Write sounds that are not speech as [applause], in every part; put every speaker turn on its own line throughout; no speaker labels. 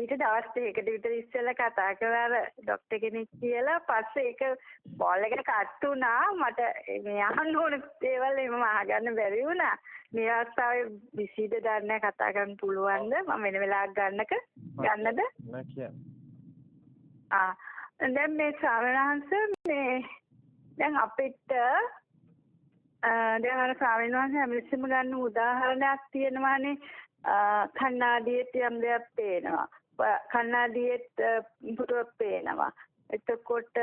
ඊට දවස් දෙකකට විතර ඉස්සෙල්ලා කතා කරා ડોක්ටර් කෙනෙක් කියලා. පස්සේ ඒක බෝල් එකට කට් වුණා. මට මේ අහන්න ඕන දේවල් එහෙම අහගන්න බැරි වුණා. මේ අවස්ථාවේ බිසිද දන්නේ කතා කරන්න පුළුවන්ද? මම වෙන වෙලාවක් ගන්නක? ගන්නද? ආ. දැන් මේ ශ්‍රාවණහන්ස මේ දැන් අපිට දැන් අර ශ්‍රාවණ වහන්සේ හැමතිස්සෙම ගන්න උදාහරණයක් තියෙනවානේ. කන්නාඩියට යම් දෙයක් පේනවා කන්නාඩියෙත් පුටුවක් පේනවා. එතකොට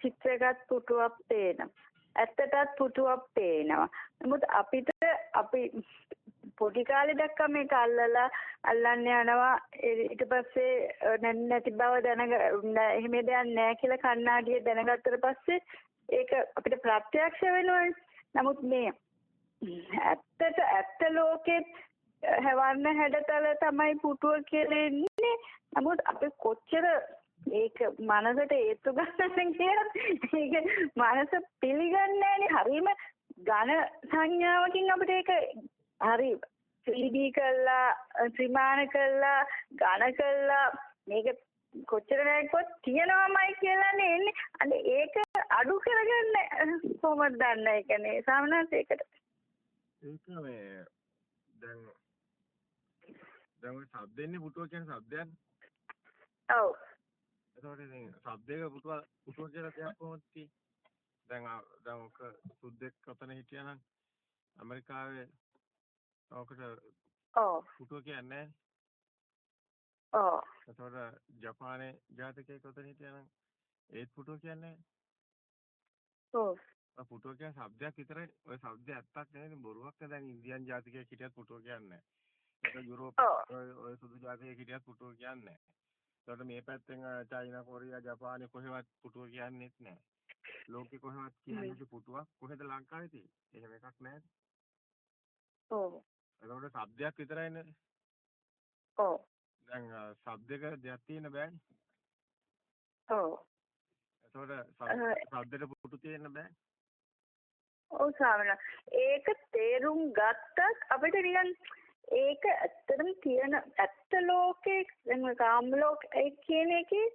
චිත්‍රයකට පුටුවක් පේනවා. ඇත්තටත් පුටුවක් පේනවා. නමුත් අපිට අපි පොඩි කාලේ දැක්කම මේක අල්ලලා අල්ලන්න යනවා ඊට පස්සේ නැති බව දැනග එහෙම දෙයක් නැහැ කියලා කන්නාඩිය දැනගත්තට පස්සේ ඒක අපිට ප්‍රත්‍යක්ෂ වෙනවනේ. නමුත් මේ ඇත්තට ඇත්ත ලෝකෙත් හැවන්න හැඩතල තමයි පුටුව කියලා ඉන්නේ. නමුත් අපි කොච්චර ඒක මනසට ඒත්තු ගන්න කියලාත් ඒක මනස පිළිගන්නේ හරීම ඝන සංඥාවකින් අපිට ඒක හරි 3D කළා ත්‍රිමාන කළා ඝන කළා මේක කොච්චර නැක්කොත් තියනවාමයි කියලානේ එන්නේ අන්න ඒක අඩු කරගන්න කොහොමද දන්නේ? ඒ කියන්නේ සාමාන්‍යයෙන් ඒකට.
ඒක මේ දැන් දැන් ඔය ශබ්දෙන්නේ පුටුව කියන්නේ ශබ්දයක්නේ.
ඔව්.
එතකොට ඉතින් ශබ්දයක පුටුව පුටුව කියලා දෙයක් කොහොමද තියෙන්නේ? දැන් දැන් ඔක සුද්දෙක් ඔතන හිටියානම් ඇමරිකාවේ ඔකට
ඔව්
පුටුව කියන්නේ
ඔව්.
එතකොට ජපානයේ ජාතකයක ඔතන හිටියානම් ඒත් පුටුව කියන්නේ
ඔව්.
පුටුව කියන්නේ ශබ්දයක් විතරයි. ඔය ශබ්දය ඇත්තක් නෙවෙයි බොරුවක්. දැන් ඉන්දියන් ජාතිකයෙක් හිටියත් පුටුව කියන්නේ නැහැ. යුරෝප ඔය සුදු ජාතිකයෙක් හිටියත් පුටුව කියන්නේ නැහැ. මේ පැත්තෙන් චයිනා කොරියා ජපානයේ කොහෙවත් පුටුව කියන්නේත් නැහැ. ලෝකෙ කොහෙවත් කියන්නේ පුටුවක් කොහෙද ලංකාවේ තියෙන්නේ? එහෙම එකක් නැහැ.
ඔව්.
ඒකට ශබ්දයක් විතරයිනේ.
ඔව්.
දැන් ශබ්දයක දෙයක් තියෙන බෑනේ.
ඔව්.
ඒකට ශබ්දෙට පුටු තියෙන්න බෑ.
ඔව් ශ්‍රාවණ ඒක තේරුම් ගත්තත් අපිට නිකන් ඒක ඇත්තටම තියෙන ඇත්ත ලෝකේ දැන් කාම ලෝක කියන එකේ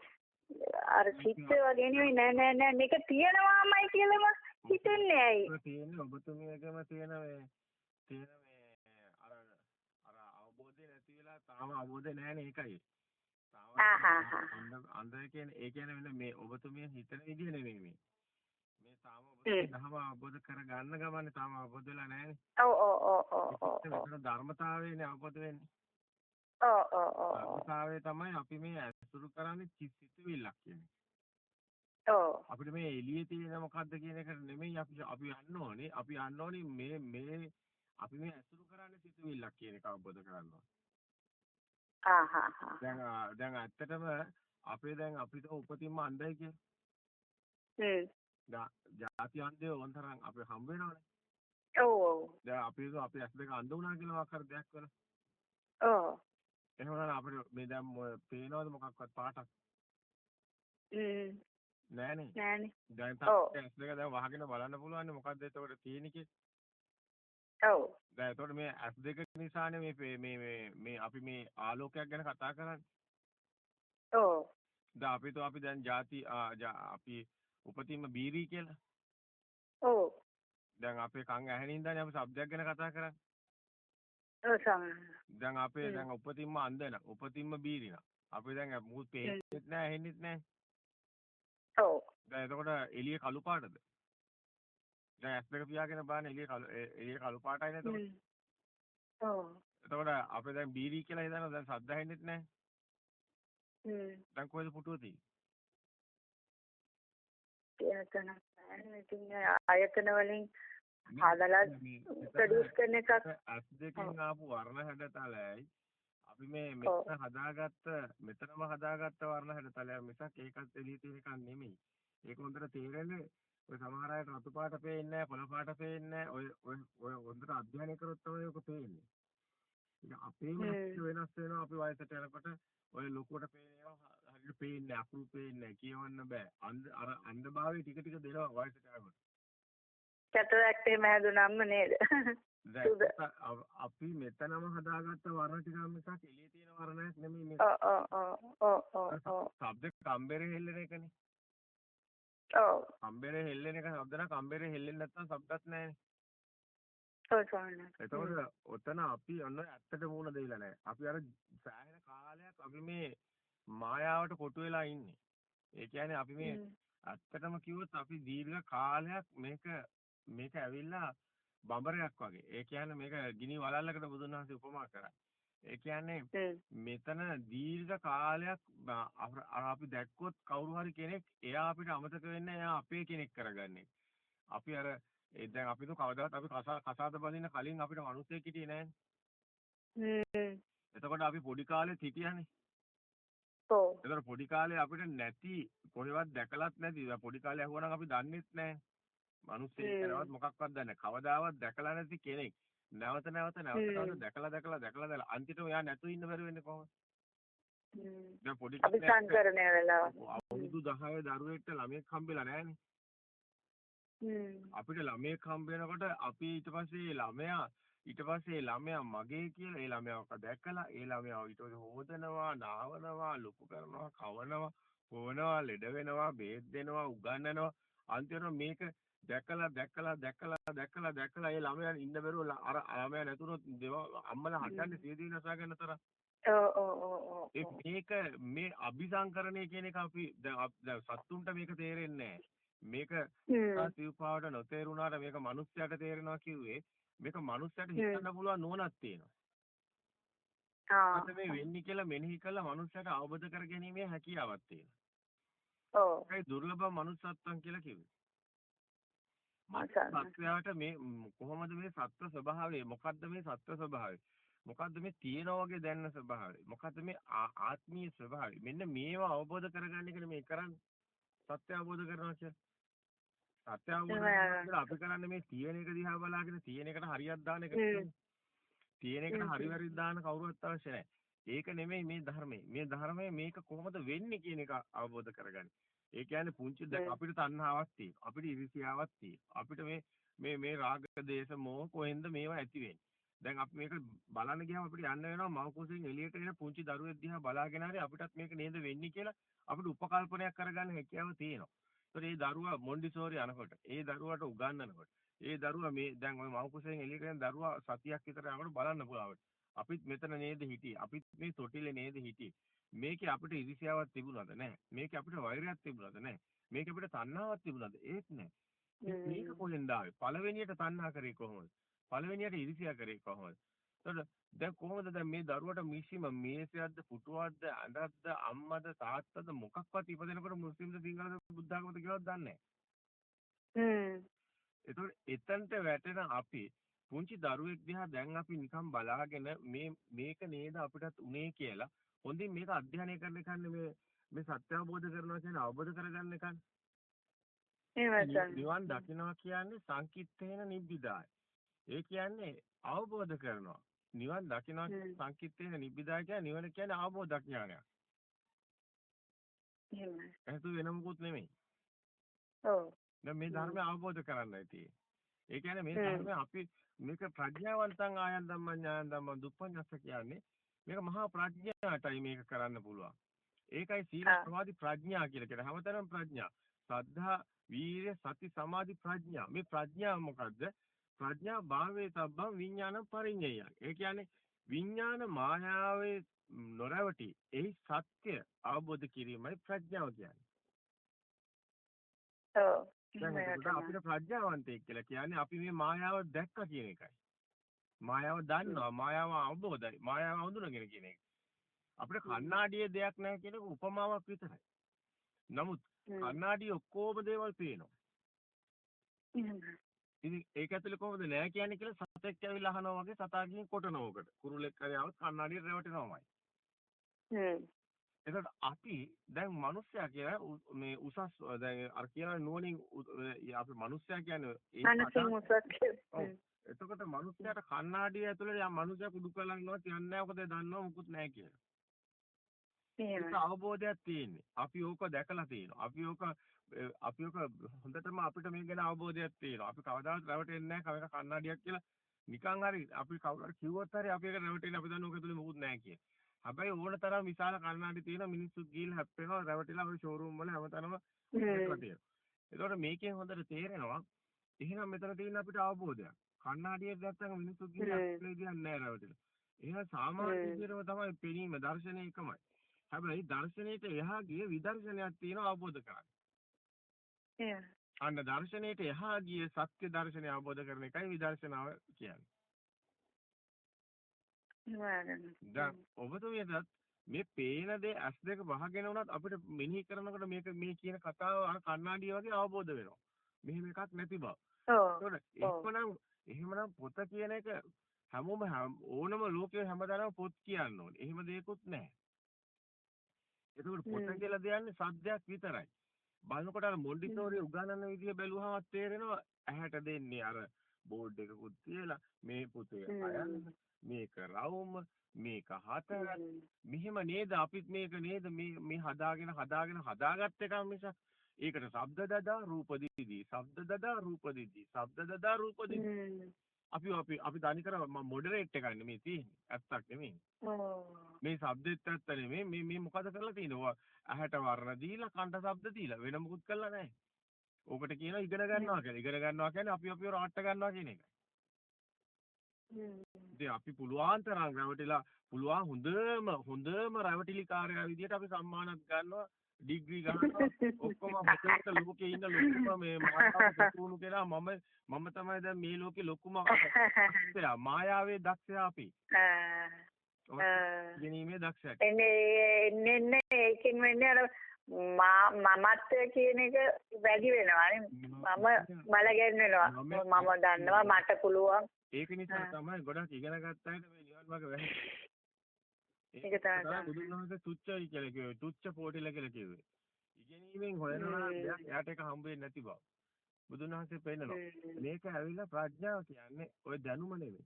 අර චිත්ත වගේ නෙවෙයි නෑ නෑ නෑ. මේක තියෙනවාමයි කියලාම හිතන්නේ ඇයි?
තියෙන්නේ ඔබතුමියකම තියෙන මේ තියෙන මේ අර අර අවබෝධය නැති වෙලා තාම අවබෝධය නැහැනේ ඒකයි. තාම අන්ද කියන්නේ ඒ කියන්නේ මේ ඔබතුමිය හිතන විදිහ නෙමෙයි මේ තාම ඔබ දහම අවබෝධ කරගන්න ගමන්නේ තාම අවබෝධ වෙලා නැහැනේ.
ඔව් ඔව් ඔව් ඔව් ඔව්.
ඒක ධර්මතාවයනේ අවබෝධ වෙන්නේ.
ඔව් ඔව් ඔව්.
ධර්මතාවය තමයි අපි මේ අසුරු කරන්නේ සිතුවිල්ලක් කියන්නේ.
ඔව්.
අපිට මේ එළියේ තියෙන මොකද්ද කියන එක නෙමෙයි අපි අපි යන්න ඕනේ. අපි යන්න ඕනේ මේ මේ අපි මේ අසුරු කරන්නේ සිතුවිල්ලක් කියන එක අවබෝධ කරගන්න ඕනේ.
ආ හා හා.
දැන් දැන් ඇත්තටම අපේ දැන් අපිට උපතින්ම අන්ධයි කියන්නේ.
හ්ම්.
ජාති අන්දේ වන්තරන් අපි හම්බ වෙනවනේ.
ඔව් ඔව්.
දැන් අපි අපි ඇස් දෙක අඳ වුණා කියලා මොකක් හරි දෙයක් වෙලා.
ඔව්.
එහෙනම් අපිට මේ දැන් පේනවද මොකක්වත් පාටක්?
හ්ම්.
නෑනේ.
නෑනේ.
දැන් තාම ඇස් දෙක දැන් වහගෙන බලන්න පුළුවන් මොකද්ද එතකොට තියෙන්නේ.
ඔව්.
දැන් එතකොට මේ ඇස් දෙක නිසානේ මේ මේ මේ මේ අපි මේ ආලෝකයක් ගැන කතා කරන්නේ.
ඔව්.
දැන් අපි તો අපි දැන් ಜಾති අපි උපතින්ම බීරි කියලා.
ඔව්.
දැන් අපේ කන් ඇහෙන ඉඳන් අපි શબ્දයක් ගැන කතා කරන්නේ.
ඔව්.
දැන් අපේ දැන් උපතින්ම අන්දන උපතින්ම බීරිනා. අපි දැන් මුත් පේන්නෙත් නැහැ ඇහෙන්නෙත් නැහැ.
ඔව්.
දැන් එතකොට එළිය කළු පාටද? දැන් ඇස් දෙක පියාගෙන බලන්න එළිය කළු එළිය කළු පාටයි නේද?
ඔව්.
එතකොට අපේ දැන් බීරි කියලා හිතනවා දැන් සද්ද ඇහෙන්නෙත් නැහැ.
හ්ම්.
දැන් කොහෙද පුටුව තියෙන්නේ?
තැනක් නැහැ. ඉතින් ආයතන වලින් හදලා ප්‍රොඩියුස් කරන එකක්
ඇස් දෙකෙන් ආපු වර්ණ හැඩතලයි අපි මේ මෙතන හදාගත්ත මෙතනම හදාගත්ත වර්ණ හැඩතලයක් මිසක් ඒකත් එළිය තියෙන එකක් නෙමෙයි. ඒක හොඳට තේරෙන්නේ ඔය සමහර අයට රතු පාට පේන්නේ නැහැ, පොළ පාට පේන්නේ නැහැ. ඔය ඔය ඔය හොඳට අධ්‍යයනය කරොත් තමයි ඔක පේන්නේ. ඉතින් අපේම වෙනස් වෙනවා අපි වයසට යනකොට ඔය ලොකුවට පේනවා හරියට පේන්නේ අකුරු පේන්නේ කියවන්න බෑ. අර අන්ධභාවය ටික ටික දෙනවා වයසට යනකොට.
කැටරැක්ට් එහෙම හැදුනම්ම නේද?
අපි මෙතනම හදාගත්ත වර්ණ ටික මිසක් එළියේ තියෙන වර්ණයක් නෙමෙයි මේ.
ඔව් ඔව් ඔව් ඔව් ඔව්
ශබ්ද කම්බරේ හෙල්ලෙන එකනේ.
ඔව්
කම්බරේ හෙල්ලෙන එක ශබ්ද නම් කම්බරේ හෙල්ලෙන්නේ නැත්නම් ශබ්දත් නැහැනේ. එතකොට ඔතන අපි ඔන්න ඇත්තට මුණ දෙවිලා නැහැ. අපි අර සෑහෙන කාලයක් අපි මේ මායාවට කොටු වෙලා ඉන්නේ. ඒ කියන්නේ අපි මේ ඇත්තටම කිව්වොත් අපි දීර්ඝ කාලයක් මේක මේක ඇවිල්ලා බඹරයක් වගේ. ඒ කියන්නේ මේක ගිනි වලල්ලකට බුදුන් වහන්සේ උපමා කරා. ඒ කියන්නේ මෙතන දීර්ඝ කාලයක් අපි දැක්කොත් කවුරු හරි කෙනෙක් එයා අපිට අමතක වෙන්නේ එයා අපේ කෙනෙක් කරගන්නේ. අපි අර දැන් අපි તો කවදාවත් අපි කසාද බඳින්න කලින් අපිට මිනිස්සෙක් හිටියේ නෑනේ. එතකොට අපි පොඩි කාලෙත් හිටියානේ.
ඔව්.
එතකොට පොඩි කාලේ අපිට නැති කොහෙවත් දැකලත් නැති පොඩි කාලේ අහුවනම් අපි දන්නෙත් නෑ. මිනිස්සෙක් කරවත් මොකක්වත් දන්නේ නැහැ. කවදාවත් දැකලා නැති කෙනෙක්. නැවත නැවත නැවත නැවත දැකලා දැකලා දැකලා දැකලා අන්තිමට එයා නැතු ඉන්න බැරි වෙන්නේ කොහොමද? දැන් පොඩි
අපි සංකරණය වෙලා
අවුරුදු 10 දරුවෙක්ට ළමයෙක් හම්බෙලා නැහනේ. අපිට ළමයෙක් හම්බ වෙනකොට අපි ඊට පස්සේ ළමයා ඊට පස්සේ ළමයා මගේ කියලා ඒ ළමයාව දැකලා ඒ ළමයාව ඊට පස්සේ හොදනවා, නාවනවා, ලොකු කරනවා, කවනවා, පොවනවා, ලෙඩ වෙනවා, බේත් දෙනවා, උගන්වනවා. අන්තිමට මේක දැකලා දැකලා දැකලා දැකලා දැකලා ඒ ළමයා ඉන්න බැරුව අර ළමයා නැතුනොත් අම්මලා හදන්නේ සියදී නසා ගන්න තරම්.
ඔව් ඔව් ඔව්
මේක මේ අபிසංකරණය කියන එක අපි දැන් සත්තුන්ට මේක තේරෙන්නේ මේක සිව්පාවට නොතේරුණාට මේක මිනිස්සයාට තේරෙනවා කිව්වේ මේක මිනිස්සයාට හිතන්න පුළුවන් නුවණක් තියෙනවා. ආ. මේ වෙන්නේ කියලා මෙනෙහි කළා මිනිස්සයාට අවබෝධ කර ගැනීමේ හැකියාවක් තියෙනවා.
ඔව්.
ඒ දුර්ලභ manussත්වම් කියලා කිව්වේ. සත්‍යයට මේ කොහොමද මේ සත්‍ය ස්වභාවය? මොකද්ද මේ සත්‍ය ස්වභාවය? මොකද්ද මේ තියෙනා වගේ දැනන ස්වභාවය? මොකද්ද මේ ආත්මීය ස්වභාවය? මෙන්න මේවා අවබෝධ කරගන්න එකනේ මේ කරන්නේ. සත්‍ය අවබෝධ කරනවා කියන්නේ කරලා අපි කරන්නේ මේ තියෙන එක දිහා බලාගෙන තියෙන එකට හරියක් දාන එක තියෙන එකට හරි වැරදි දාන කවුරුවත් අවශ්‍ය නැහැ ඒක නෙමෙයි මේ ධර්මයේ මේ ධර්මයේ මේක කොහොමද වෙන්නේ කියන එක අවබෝධ කරගන්න ඒ කියන්නේ පුංචි දැන් අපිට තණ්හාවක් තියෙනවා. අපිට ඉරිසියාවක් තියෙනවා. අපිට මේ මේ මේ රාග දේශ මොහ කොහෙන්ද මේවා ඇති වෙන්නේ. දැන් අපි මේක බලන්න ගියාම අපිට යන්න වෙනවා මව කුසෙන් එළියට එන පුංචි දරුවෙක් දිහා බලාගෙන හරි අපිටත් මේක නේද වෙන්නේ කියලා අපිට උපකල්පනයක් කරගන්න හැකියාව තියෙනවා. මේ දරුවා මොන්ඩිසෝරි යනකොට, ඒ දරුවාට උගන්වනකොට, ඒ දරුවා මේ දැන් ওই මව කුසෙන් එළියට එන දරුවා සතියක් විතර යනකොට බලන්න පුළුවන්. අපිත් මෙතන නේද හිටියේ. අපිත් මේ තොටිලේ නේද හිටියේ. මේකේ අපිට ඉරිසියාවක් තිබුණාද නැහැ. මේකේ අපිට වෛරයක් තිබුණාද නැහැ. මේකේ අපිට තණ්හාවක් තිබුණාද ඒත් නැහැ. මේක කොහෙන්ද ආවේ? පළවෙනියට තණ්හා කරේ කොහොමද? පළවෙනියට ඉරිසියා කරේ කොහොමද? එතකොට දැන් කොහොමද දැන් මේ දරුවට මිසිම මේසයක්ද පුටුවක්ද අඬක්ද අම්මද තාත්තද මොකක්වත් ඉපදෙනකොට මුස්ලිම්ද සිංහලද බුද්ධාගමද කියලාවත් දන්නේ නැහැ. එතනට වැටෙන අපි පුංචි දරුවෙක් දිහා දැන් අපි නිකන් බලාගෙන මේ මේක නේද අපිටත් උනේ කියලා හොඳින් මේක අධ්‍යයනය කරන එකන්නේ මේ මේ සත්‍ය අවබෝධ කරනවා කියන්නේ අවබෝධ කරගන්න එකන්නේ. නිවන් දකින්නවා කියන්නේ සංකිට්ඨේන නිබ්බිදාය. ඒ කියන්නේ අවබෝධ කරනවා. නිවන් දකින්නවා සංකිට්ඨේන නිබ්බිදාය කියන්නේ නිවන කියන්නේ අවබෝධ ඥානයක්.
එහෙමයි.
ඒක වෙන මොකුත් නෙමෙයි.
ඔව්.
දැන් මේ ධර්මය අවබෝධ කරගන්නයි තියෙන්නේ. ඒ කියන්නේ මේ ධර්මය අපි මේක ප්‍රඥාවන්තං ආයන් ධම්මං ඥාන ධම්මං දුප්පඤ්ඤස්ස කියන්නේ මේක මහා ප්‍රඥාටයි මේක කරන්න පුළුවන්. ඒකයි සීල සමාධි ප්‍රඥා කියලා කියන්නේ. හැමතැනම ප්‍රඥා. සද්ධා, වීර්ය, සති, සමාධි, ප්‍රඥා. මේ ප්‍රඥා මොකද්ද? ප්‍රඥා භාවයේ තබ්බම් විඥාන පරිඤ්ඤය. ඒ කියන්නේ විඥාන මායාවේ නොරවටි එහි සත්‍ය අවබෝධ කිරීමයි ප්‍රඥාව කියන්නේ.
ඔව්.
අපිට ප්‍රඥාවන්තයෙක් කියලා කියන්නේ අපි මේ මායාව දැක්කා කියන එකයි. මායාව දන්නවා මායාව අවබෝධයි මායාව හඳුනගෙන කියන එක අපිට කණ්ණාඩියේ දෙයක් නැහැ කියන උපමාවක් විතරයි නමුත් කණ්ණාඩිය ඔක්කොම දේවල් පේනවා ඉතින් ඒක ඇතුලේ කොහොමද නැහැ කියන්නේ කියලා සතෙක් ඇවිල්ලා අහනවා වගේ සතා ගිහින් කොටනවකට. කුරුල්ලෙක් හරි આવත් කණ්ණාඩිය රැවටෙනවමයි.
හ්ම්.
එතකොට අපි දැන් මිනිස්සයා කියන මේ උසස් දැන් අර කියන නුවණින් අපි මිනිස්සයා කියන්නේ
ඒ
එතකොට මිනිස්සයාට කණ්ණාඩිය ඇතුලේ යම් මිනිස්සයා කුඩු කරලා ඉන්නවා තියන්නේ නැහැ මොකද දන්නව මුකුත් නැහැ කියලා. ඒක අවබෝධයක් තියෙන්නේ. අපි ඕක දැකලා තියෙනවා. අපි ඕක අපි ඕක හොඳටම අපිට මේ ගැන අවබෝධයක් තියෙනවා. අපි කවදාවත් රැවටෙන්නේ නැහැ කණ්ණාඩියක් කියලා. නිකන් හරි අපි කවුරු හරි කිව්වොත් හරි අපි ඒක රැවටෙන්නේ අපි දන්න ඕක ඇතුලේ මුකුත් නැහැ කියලා. හැබැයි ඕන තරම් විශාල කණ්ණාඩි තියෙන මිනිස්සු ගිහිල්ලා හැප්පෙනවා රැවටිලා ඔය ෂෝරූම් වල හැමතැනම තියෙනවා. ඒතකොට මේකෙන් හොඳට තේරෙනවා එහෙනම් මෙතන තියෙන අපිට අවබෝධයක්. කණ්ණාඩියක් ගත්තම මිනිස්සු ගිහිල්ලා හැප්පෙලා කියන්නේ නැහැ රැවටිලා. එහෙනම් සාමාන්‍ය විදිහටම තමයි පෙනීම දර්ශනය එකමයි. හැබැයි දර්ශනයට එහා ගිය විදර්ශනයක් තියෙනවා අවබෝධ කරගන්න. අන්න දර්ශනයට එහා ගිය සත්‍ය දර්ශනය අවබෝධ කරන එකයි විදර්ශනාව කියන්නේ. දැන් ඔබතුමියටත් මේ පේන දේ ඇස් දෙක වහගෙන උනත් අපිට මෙනෙහි කරනකොට මේක මේ කියන කතාව අර කණ්ණාඩිය වගේ අවබෝධ වෙනවා. මෙහෙම එකක් නැති බව.
ඔව්.
එහෙමනම් එහෙමනම් පොත කියන එක හැමෝම ඕනම ලෝකයේ හැමදාම පොත් කියන්න ඕනේ. එහෙම දෙයක්වත් නැහැ. එතකොට පොත කියලා දෙන්නේ සද්දයක් විතරයි. බලනකොට අර මොන්ඩිසෝරි උගන්වන විදිය බැලුවම තේරෙනවා ඇහැට දෙන්නේ අර බෝඩ් එකකුත් තියලා මේ පුතේ අයන්න මේක රවුම මේක හතර මෙහෙම නේද? අපිත් මේක නේද? මේ මේ හදාගෙන හදාගෙන හදාගත්ත එක මිස ඒකට ශබ්ද දදා රූප දිදී. ශබ්ද දදා රූප දිදී. ශබ්ද දදා රූප දිදී. අපි අපි අපි දනි කර මොඩරේට් එකක් නෙමෙයි තියෙන්නේ. ඇත්තක් නෙමෙයි. මේ ශබ්දෙත් ඇත්ත නෙමෙයි. මේ මේ මොකද කරලා තියෙන්නේ ඇහැට වර්ණ දීලා කන්ට ශබ්ද දීලා වෙන මොකුත් කරලා නැහැ. ඕකට කියනවා ඉගෙන ගන්නවා කියලා. ඉගෙන ගන්නවා කියන්නේ අපි අපිව රාට්ට ගන්නවා කියන එකයි ඉතින් අපි පුළුවන් තරම් රැවටිලා පුළුවන් හොඳම හොඳම රැවටිලි කාර්යය විදියට අපි සම්මානත් ගන්නවා ඩිග්‍රී ගන්නවා. ඔක්කොම හොතට ලෝකේ ඉන්න ලොකුම මේ පුහුණු කෙනා මම මම තමයි දැන් මේ ලෝකේ ලොකුම [laughs] දක්ෂයා. මායාවේ දක්ෂයා අපි ගැනීමේ දක්ෂයා
එන්නේ එන්නේ ඒකෙන් වෙන්නේ අර මමත්වය කියන එක වැඩි වෙනවා මම මල ගන්නවා මම දන්නවා මට පුළුවන්
ඒක නිසා තමයි ගොඩක් ඉගෙන අයට මේ නිවන් මාර්ග වැහෙන්නේ.
ඒක තමයි
බුදුන් වහන්සේ තුච්චයි කියලා කිව්වේ. තුච්ච පොටිල කියලා කිව්වේ. ඉගෙනීමෙන් හොයනවා දෙයක් එයාට ඒක හම්බ වෙන්නේ නැති බව. බුදුන් වහන්සේ පෙන්නනවා. මේක ඇවිල්ලා ප්‍රඥාව කියන්නේ ওই දැනුම නෙමෙයි.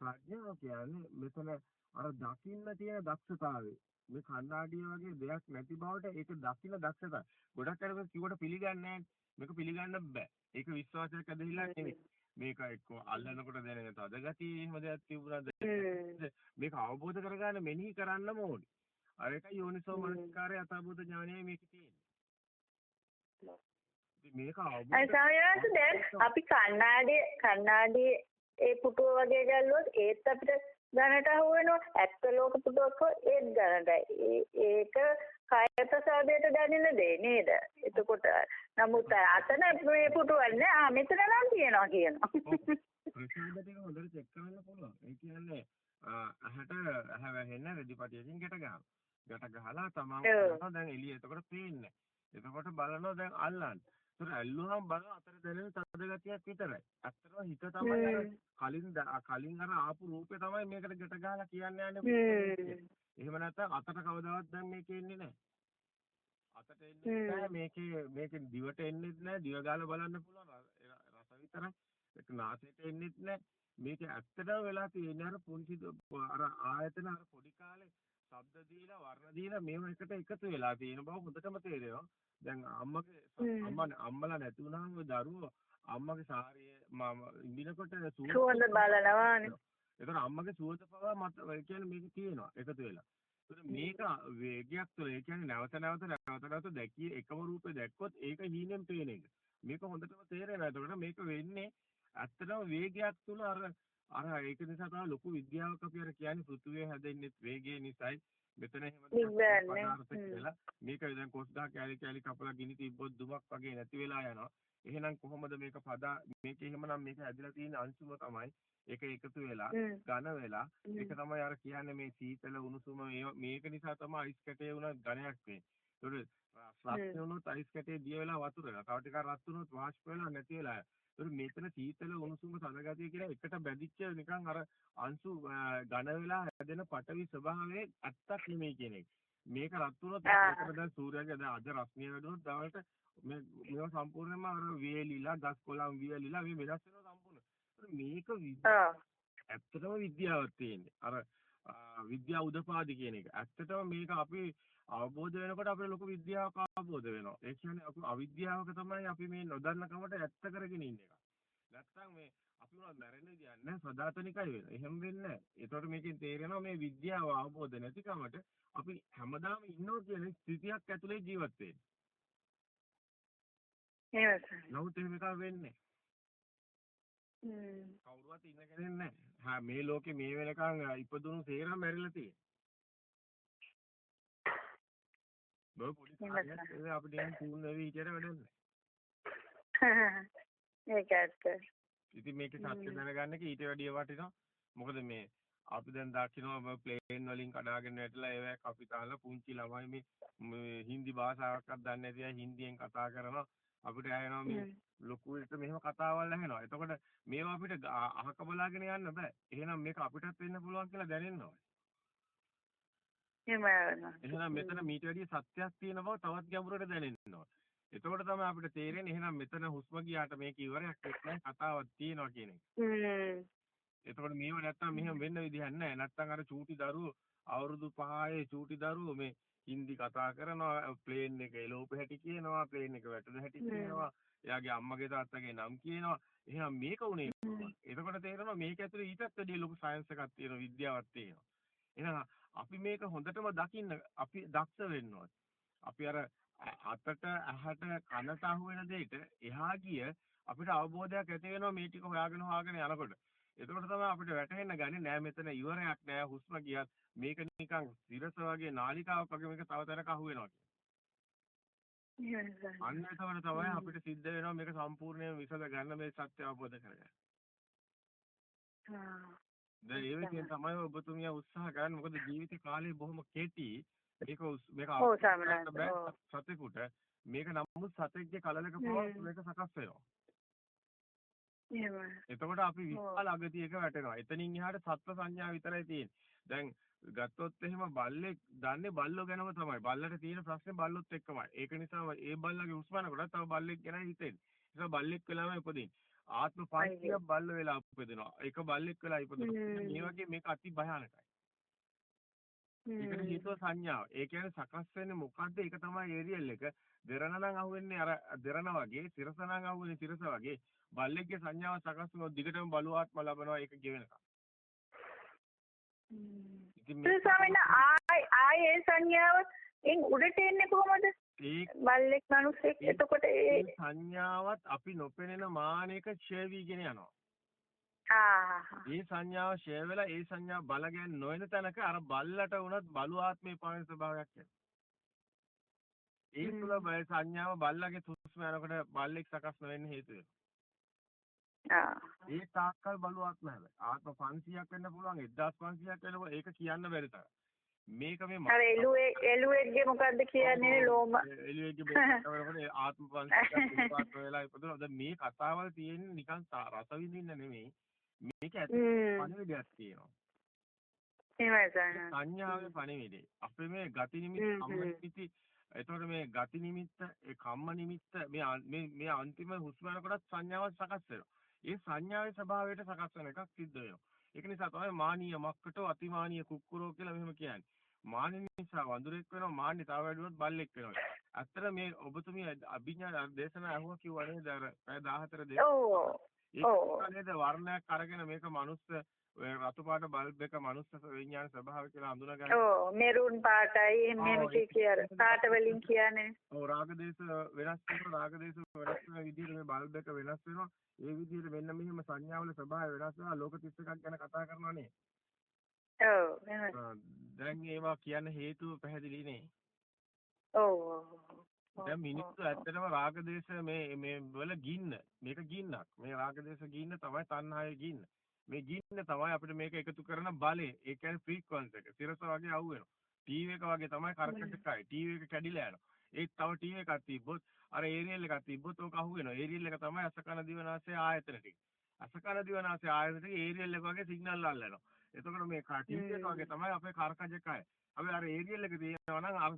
ප්‍රඥාව කියන්නේ මෙතන අර දකින්න තියෙන දක්ෂතාවය. මේ කණ්ණාඩිය වගේ දෙයක් නැති බවට ඒක දකින්න දක්ෂතාව. ගොඩක් අය කිව්වට පිළිගන්නේ මේක පිළිගන්න බෑ. ඒක විශ්වාසයක් ඇදහිලා නෙමෙයි. මේක එක්ක අල්ලනකොට දැනෙන තද ගතිය එහෙම දෙයක් තිබුණාද මේක අවබෝධ කරගන්න මෙනෙහි කරන්නම ඕනේ අර එකයි යෝනිසෝ මනස්කාරය අතබෝධ ඥානයයි මේකේ තියෙන්නේ මේක
අවබෝධ දැන් අපි කණ්ණාඩි කණ්ණාඩි ඒ පුටුව වගේ ගැල්ලුවොත් ඒත් අපිට ගණට අහු වෙනවා ඇත්ත ලෝක පුටුවක් ඒත් ගණටයි ඒක කාය ප්‍රසාදයට දැනෙන දේ නේද? එතකොට නමුත් අතන මේ පුටුවන්නේ ආ මෙතන නම් තියෙනවා කියනවා.
ප්‍රසාද ටික හොඳට චෙක් කරන්න පුළුවන්. ඒ කියන්නේ අහට අහ වැහෙන්න රෙදිපටියකින් ගැට ගන්නවා. ගැට ගහලා තමන් දැන් එළිය එතකොට පේන්නේ එතකොට බලනවා දැන් අල්ලන්න ඒතර ඇල්ලුවාම බලන අතර දැනෙන තද ගතියක් විතරයි. ඇත්තටම හිත තමයි කලින් කලින් අර ආපු රූපේ තමයි මේකට ගැට ගහලා කියන්නේ යන්නේ. එහෙම නැත්නම් අතට කවදාවත් දැන් මේකේ එන්නේ නැහැ. අතට එන්නේ නැහැ මේකේ මේකේ දිවට එන්නේ නැහැ. දිව ගාලා බලන්න පුළුවන් රස විතරයි. ඒක නාසයට එන්නේ නැහැ. මේක ඇත්තටම වෙලා තියෙන්නේ අර පුංචි අර ආයතන අර පොඩි කාලේ ශබ්ද දීලා වර්ණ දීලා මේව එකට එකතු වෙලා තියෙන බව හොඳටම තේරෙනවා. දැන් අම්මගේ අම්මා අම්මලා නැති වුණාම දරුවෝ අම්මගේ සාරිය මම ඉඳිනකොට
සුවඳ බලනවානේ.
ඒතර අම්මගේ සුවඳ පවා මත කියන්නේ මේක තියෙනවා එකතු වෙලා. මේක වේගයක් තුළ ඒ කියන්නේ නැවත නැවත නැවත නැවත දැකිය එකම රූපේ දැක්කොත් ඒක හීනෙන් පේන එක. මේක හොඳටම තේරෙනවා. ඒතකොට මේක වෙන්නේ ඇත්තටම වේගයක් තුළ අර අර ඒක නිසා තමයි ලොකු විද්‍යාවක් අපි අර කියන්නේ පෘථුවිය හැදෙන්නේ වේගය නිසායි. මෙතන එහෙම මේක දැන් කොස් ගහ කැලි කැලි කපලා ගිනි තිබ්බොත් දුමක් වගේ නැති වෙලා යනවා. එහෙනම් කොහොමද මේක පදා මේක එහෙමනම් මේක ඇදලා තියෙන අංශුම තමයි ඒක එකතු වෙලා ඝන වෙලා. ඒක තමයි අර කියන්නේ මේ සීතල උණුසුම මේක නිසා තමයි අයිස් කැටේ වුණත් ඝනයක් වෙන්නේ. ඒකට රත් වුණොත් අයිස් කැටේ දිය වෙලා වතුර වෙනවා. තව ටිකක් රත් වුණොත් වාෂ්ප වෙලා නැති වෙලා ඒතර මෙතන සීතල උණුසුම සඳගතිය කියලා එකට බැඳිච්ච නිකන් අර අංශු ඝන වෙලා හැදෙන පටවි ස්වභාවයේ ඇත්තක් නෙමෙයි කියන එක. මේක රත් වුණොත් ඒකට දැන් සූර්යයාගේ දැන් අද රශ්මිය වැඩුණොත් දවල්ට මේ මේවා සම්පූර්ණයෙන්ම අර වේලිලා ගස් කොළන් වියලිලා මේ වෙනස් වෙනවා සම්පූර්ණ. මේක ඇත්තටම විද්‍යාවක් තියෙන්නේ. අර විද්‍යා උදපාදි කියන එක. ඇත්තටම මේක අපි අවබෝධ වෙනකොට අපේ ලොකු විද්‍යාවක් අවබෝධ වෙනවා. ඒ කියන්නේ අපි අවිද්‍යාවක තමයි අපි මේ නොදන්න කමට ඇත්ත කරගෙන ඉන්නේ. නැත්තම් මේ අපි උනත් මැරෙන්න නැහැ සදාතනිකයි වෙන. එහෙම වෙන්නේ නැහැ. ඒතකොට මේකෙන් තේරෙනවා මේ විද්‍යාව අවබෝධ නැතිකමට අපි හැමදාම ඉන්නවා කියන ස්ථිතියක් ඇතුලේ ජීවත් වෙන්නේ.
සර්.
නමුත් එහෙම එකක් වෙන්නේ
හ්ම්.
කවුරුවත් ඉන්න කෙනෙක් නැහැ. මේ ලෝකේ මේ වෙනකන් ඉපදුණු සේරම මැරිලා තියෙන්නේ. බෝ පොඩි කාර්යයක් අපිට යන තුන් වෙවි හිටියට වැඩක් නැහැ.
ඒක ඇත්ත.
ඉතින් මේකේ සත්‍ය. දැනගන්න එක ඊට වැඩිය වටිනවා. මොකද මේ අපි දැන් දකිනවා ප්ලේන් වලින් කඩාගෙන වැටලා ඒවක් අපි තාලා පුංචි ළමයි මේ හින්දි භාෂාවක්වත් දන්නේ නැති අය හින්දියෙන් කතා කරනවා. අපිට ඇහෙනවා මේ. ලොකු විදිහට මෙහෙම කතාවල් ඇහෙනවා. එතකොට මේවා අපිට අහක බලාගෙන යන්න බෑ. එහෙනම් මේක අපිටත් වෙන්න පුළුවන් කියලා දැනෙන්න ඕනේ.
එහෙම වෙනවා.
එහෙනම් මෙතන මීට වැඩිය සත්‍යයක් තියෙන බව තවත් ගැඹුරට දැනෙන්න ඕනේ. එතකොට තමයි අපිට තේරෙන්නේ එහෙනම් මෙතන හුස්ම ගියාට මේක ඉවරයක් වෙන්නේ කතාවක් තියෙනවා කියන එක.
හ්ම්.
එතකොට මේව නැත්තම් මෙහෙම වෙන්න විදිහක් නැහැ. නැත්තම් අර චූටි දරුවෝ අවුරුදු 5 චූටි දරුවෝ මේ හින්දි කතා කරනවා ප්ලේන් එක එලෝප හැටි කියනවා ප්ලේන් එක වැටෙන හැටි. කියනවා එයාගේ අම්මගේ තාත්තගේ නම් කියනවා එහෙනම් මේක උනේ. එතකොට තේරෙනවා මේක ඇතුලේ ඊටත් වැඩිය ලොකු සයන්ස් එකක් තියෙනවා විද්‍යාවක් තියෙනවා එහෙනම් අපි මේක හොඳටම දකින්න අපි දක්ෂ වෙන්න අපි අර අතට ඇහැට කනට අහු වෙන දෙයට එහා ගිය අපිට අවබෝධයක් ඇති වෙනවා මේ ටික හොයාගෙන හොයාගෙන යනකොට එතකොට තමයි අපිට වැටහෙන්න ගන්නේ නෑ මෙතන ඉවරයක් නෑ හුස්ම ගියත් මේක නිකන් සිරස වගේ නාලිකාවක් වගේ මේක තව තැනක අහු වෙනවා කියන්නේ. අන්න එතකොට තමයි. අපිට සිද්ධ වෙනවා මේක සම්පූර්ණයෙන් විසඳ ගන්න මේ සත්‍ය අවබෝධ කරගන්න. දැන් ඒ විදිහෙන් තමයි ඔබතුමිය උත්සාහ කරන්නේ මොකද ජීවිත කාලය බොහොම කෙටි. මේක උස්- මේක. සතෙකුට. මේක නමුත් සතෙක්ගේ කලලක. පවා මේක සකස් වෙනවා. එතකොට අපි විශාල අගතියක වැටෙනවා. එතනින් එහාට සත්ත්ව සංඥා විතරයි තියෙන්නේ. දැන් ගත්තොත් එහෙම බල්ලෙක් දන්නේ බල්ලෝ ගැනම තමයි. බල්ලට තියෙන ප්‍රශ්නේ බල්ලොත් එක්කමයි. ඒක නිසා ඒ බල්ලගේ උස්මන කොට තව බල්ලෙක් ගැනයි හිතෙන්නේ. ඒ නිසා බල්ලෙක් වෙලාම ඉපදින්නේ. ආත්ම 500ක් බල්ල වෙලා උපදිනවා. එක බල්ලෙක් වෙලා ඉපදිනවා. මේ වගේ මේක අති භයානකයි. ඒකට. හේතුව සංඥාව. ඒ කියන්නේ සකස් වෙන්නේ මොකද්ද? ඒක තමයි ඒරියල් එක. දෙරණ නම් අහුවෙන්නේ අර දෙරණ වගේ, සිරස නම් අහුවෙන්නේ සිරස වගේ. බල්ලෙක්ගේ සංඥාව සකස් වුණොත් දිගටම බලුවාත්ම ලබනවා ඒක ගෙවෙනකම්. ඉතින් මේ
ආයි ආයි සංඥාව එන් උඩට එන්නේ කොහොමද?
ඒ
බල්ලෙක් මිනිස්සෙක් එතකොට ඒ
සංඥාවත් අපි නොපෙනෙන මානයක ක්ෂය වීගෙන යනවා. ඒ සංඥාව ක්ෂය වෙලා ඒ සංඥාව බල ගැන් නොවන තැනක අර බල්ලට වුණත් බලු ආත්මේ පාවෙන ස්වභාවයක් එනවා. ඒ. තුල බය සංඥාව බල්ලගේ තුස්ම යනකොට බල්ලෙක් සකස් නොවෙන්න හේතු වෙනවා. ඒ තාක්කල් බලු ආත්ම හැබැයි. ආත්ම 500ක් වෙන්න පුළුවන් 1500ක් වෙනකොට ඒක කියන්න බැරි තරම්. මේක මේ
අර එළුවේ එළුවෙක්ගේ මොකද්ද කියන්නේ ලෝම
එළියෙගේ බෙහෙතවලට ආත්ම 500ක් [laughs] උපාත් වෙලා ඉපදුණා. දැන් මේ කතාවල් තියෙන්නේ නිකන් රස විඳින්න නෙමෙයි. මේක ඇතුළේ
හ්ම්
පණිවිඩයක් තියෙනවා.
එහෙමයි
සංඥාවේ පණිවිඩේ. අපේ මේ ගති නිමිති. නිමිති එතකොට මේ ගති නිමිත්ත ඒ කම්ම නිමිත්ත මේ මේ මේ අන්තිම හුස්ම යනකොටත් සංඥාවක් සකස් වෙනවා. ඒ සංඥාවේ ස්වභාවයට සකස් වෙන එකක් සිද්ධ වෙනවා. ඒක නිසා තමයි මානීය මක්කටෝ අතිමානීය කුක්කුරෝ කියලා මෙහෙම කියන්නේ. මානිය නිසා වඳුරෙක් වෙනවා මාන්නේ තව වැඩිවොත් බල්ලෙක් වෙනවා. ඇත්තට මේ ඔබතුමිය අභිඥා දේශනා අහුව කිව්වා නේද අර පැය 14 දෙක.
ඔව්
ඒක. නේද වර්ණයක් අරගෙන මේක මනුස්ස රතු පාට බල්බ් එක මනුස්ස විඥාන ස්වභාවය කියලා හඳුනගන්න.
ඔව් මෙරුන් පාටයි එහෙම මෙහෙම
ඔව්,
කී කිය පාට වලින් කියන්නේ
ඔව් රාගදේශ වෙනස් වෙනවා රාගදේශ වෙනස් වෙන විදිහට මේ බල්බ් එක වෙනස් වෙනවා. ඒ විදිහට මෙන්න මෙහෙම සංඥාවල ස්වභාවය වෙනස් වෙනවා. ලෝක 31ක් ගැන කතා කරනවා නේ.
ඔව්
දැන් ඒවා කියන්න හේතුව පැහැදිලි නේ.
ඔව්.
දැන් මිනිස්සු ඇත්තටම රාගදේශ මේ මේ වල ගින්න. මේක ගින්නක්. මේ රාගදේශ ගින්න තමයි තණ්හාවේ ගින්න. මේ ගින්න තමයි අපිට මේක එකතු කරන බලය. ඒ කියන්නේ ෆ්‍රීකවන්ස් එක. සිරස වගේ අවු වෙනවා. ටීවී එක වගේ තමයි කරකටකයි. ටීවී එක කැඩිලා යනවා. ඒත් තව ටීවී එකක් තිබ්බොත් අර ඒරියල් එකක් තිබ්බොත් ඕක අහු වෙනවා. ඒරියල් එක තමයි අසකන දිවනාසය ආයතන ටික. අසකන දිවනාසය ආයතන ටික ඒරියල් එක වගේ සිග්නල් අල්ලනවා. එතකොට මේ ටීවී එක වගේ තමයි අපේ කරකජකය. අපි අර ඒරියල් එක තියෙනවා නම් අර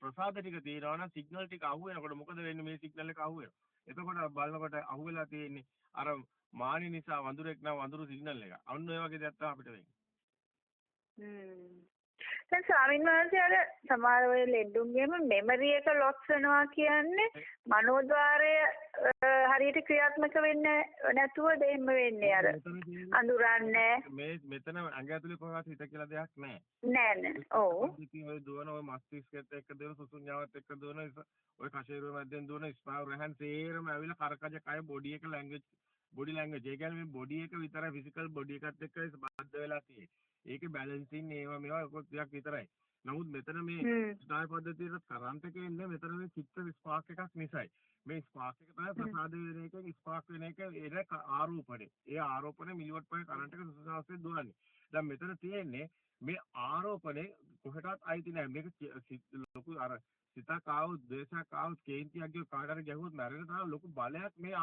ප්‍රසාද ටික තියෙනවා නම් සිග්නල් ටික අහු වෙනකොට මොකද වෙන්නේ මේ සිග්නල් එක අහු වෙනවා. එතකොට බලනකොට අහු වෙලා තියෙන්නේ අර මානි නිසා වඳුරෙක් නම් වඳුරු සිග්නල් එක. අන්න ඔය වගේ දෙයක් තමයි අපිට වෙන්නේ.
හ්ම්. දැන් ස්වාමීන් වහන්සේ අර සමහර වෙලේ ලෙඩුන්ගේම මෙමරි එක ලොස් වෙනවා කියන්නේ මනෝද්වාරය හරියට ක්‍රියාත්මක වෙන්නේ නැතුවද එහෙම වෙන්නේ අර අඳුරන්නේ
මේ මෙතන ඇඟ ඇතුලේ කොහොමවත් හිත කියලා දෙයක් නැහැ.
නෑ නෑ. ඔව්.
ඉතින් ඔය දුවන ඔය මස්තිෂ්කෙත් එක්ක දුවන සුසුඤ්ඤාවත් එක්ක දුවන ඔය කෂේරුව මැද්දෙන් දුවන ස්පාව රහන් සේරම ඇවිල්ලා කරකජ කය බොඩි එක ලැන්ග්වේජ් බොඩි ලැන්ග්වේජ් ඒ කියන්නේ මේ බොඩි එක විතරයි ෆිසිකල් බොඩි එකත් එක්ක බද්ධ වෙලා තියෙන්නේ. ඒකේ බැලන්සින් ඒවා මේවා ටිකක් විතරයි. නමුත් මෙතන මේ. ස්නායු පද්ධතියට කරන්ට් එක එන්නේ මෙතන මේ චිත්ත ස්පාක් එකක් නිසායි. මේ ස්පාක් එක තමයි ප්‍රසාද වෙන එකෙන් ස්පාක් වෙන එක එන ක- ආරෝපණය. ඒ ආරෝපණය මිලිවොට් පහ කරන්ට් එක සුසුසාස්සේ දුවන්නේ. දැන් මෙතන තියෙන්නේ මේ ආරෝපණය කොහෙටවත් අයිති නැහැ. මේක ලොකු අර සිතක් ආවොත්, ද්වේෂයක් ආවොත්, කේන්තියක් ගියොත් කාට හරි ගැහුවොත් මැරෙන තරම් ලොකු බලයක් මේ.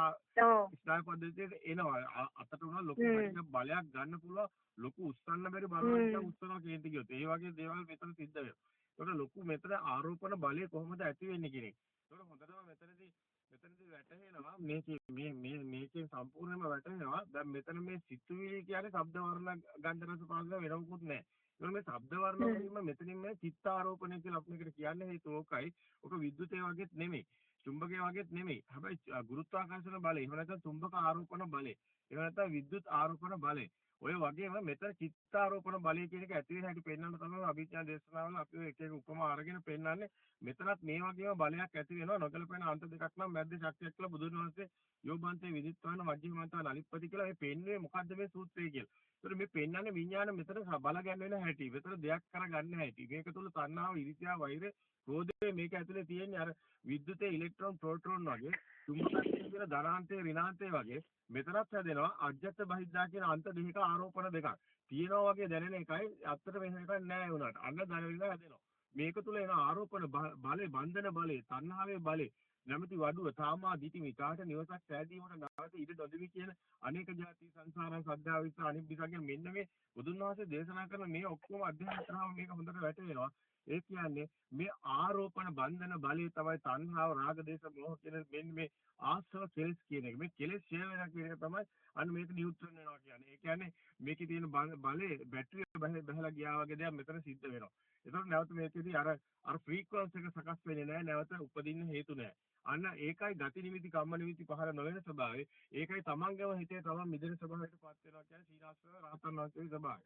ස්නායු පද්ධතියට එනවා. අතට උනා ලොකු බලයක් ගන්න පුළුවන් ලොකු උස්සන්න බැරි. බලයක් උස්සනවා කේන්ති ගියොත්. ඒ වගේ දේවල් මෙතන සිද්ධ වෙනවා. ලොකු මෙතන ආරෝපණ බලය කොහොමද ඇති වෙන්නේ කියන එක. ඒකට හොඳටම මෙතනදී මෙතනදී වැටහෙනවා මේකේ මේ මේ මේකෙන් සම්පූර්ණයෙන්ම වැටහෙනවා දැන් මෙතන මේ සිතුවිලි කියන්නේ ශබ්ද වර්ණ ගන්ධ රස පහස වෙන මොකුත් නැහැ. ඒකට මේ ශබ්ද වර්ණ වලින්ම මෙතනින් මේ චිත්ත ආරෝපණය කියලා අපි මේකට කියන්නේ හේතුව ඕකයි. ඕක විද්‍යුතය වගේත් නෙමෙයි. චුම්බකය වගේත් නෙමෙයි. හැබැයි ගුරුත්වාකර්ෂණ බලය. එහෙම නැත්නම් චුම්බක ආරෝපණ බලය. එහෙම නැත්නම් විද්‍යුත් ආරෝපණ බලය. ඔය වගේම මෙතන චිත්තාරෝපණ බලය කියන එක ඇති වෙන හැටි පෙන්වන්න තමයි අභිඥා දේශනාවල අපි ඔය එක එක උපමා අරගෙන පෙන්වන්නේ මෙතනත් මේ වගේම බලයක් ඇති වෙනවා නොගැලපෙන අන්ත දෙකක් නම් මැද්ද ශක්තියක් කියලා බුදුන් වහන්සේ යෝබන්තේ විදිත්වාන මජ්ක්‍ධිමන්තවාන අලිප්පති කියලා මේ පෙන්වන්නේ මොකද්ද මේ සූත්‍රය කියලා. ඒතර මේ පෙන්වන්නේ විඥාන මෙතන ස- බල ගැන්වෙන හැටි. මෙතන දෙයක් කරගන්න හැටි. මේක තුල තණ්හාව, ඉරිසියාව, වෛරය, ක්‍රෝධය මේක ඇතුලේ තියෙන්නේ අර විද්‍යුතේ ඉලෙක්ට්‍රෝන, ප්‍රෝටෝන වගේ චුම්බකයේ කියන ධනාන්තේ, ඍණාන්තේ වගේ මෙතනත් හැදෙනවා අජ්ජත් බහිද්දා කියන අන්ත දෙකක ආරෝපණ දෙකක්. තියෙනවා වගේ දැනෙන එකයි අත්තට මෙහෙම එකක් නැහැ වුණාට. අන්න දැනෙලා හැදෙනවා. මේක තුල එන ආරෝපණ බ- බලේ, බන්ධන බලේ, තණ්හාවේ බලේ, නැමැති වඩුව තාමා දිටි විකාට නිවසක් සෑදීමට නැවත ඉඩ නොදෙමි කියන අනේක ಜಾති සංසාරං සද්ධා විස්ස අනිබ්බිසගෙන මෙන්න මේ බුදුන් වහන්සේ දේශනා කරන මේ ඔක්කොම අධ්‍යයනය කරාම මේක හොඳට වැටහෙනවා. ඒ කියන්නේ මේ ආරෝපණ බන්ධන බලය තමයි තණ්හාව රාග දේශ මොහ කියන මෙන්න මේ ආශ්‍රව කෙලස් කියන එක. මේ කෙලස් ෂේ වෙනවා කියන එක තමයි අන්න මේක නියුට්‍රන් වෙනවා කියන්නේ. ඒ කියන්නේ මේකේ තියෙන බල- බලේ බැටරිය බහ- බහලා ගියා වගේ දෙයක් මෙතන සිද්ධ වෙනවා. ඒතකොට නැවත මේකෙදී අර අර ෆ්‍රීකවන්සි එක සකස් වෙන්නේ නැහැ. නැවත උපදින්න හේතු නැහැ. අන්න ඒකයි ගති නිමිති කම්ම නිමිති පහළ නොවන ස්වභාවය. ඒකයි තමන්ගේම හිතේ තමන් මිදෙන ස්වභාවයට පත් වෙනවා කියන්නේ සීනාස්ව රහතන් වහන්සේගේ ස්වභාවය.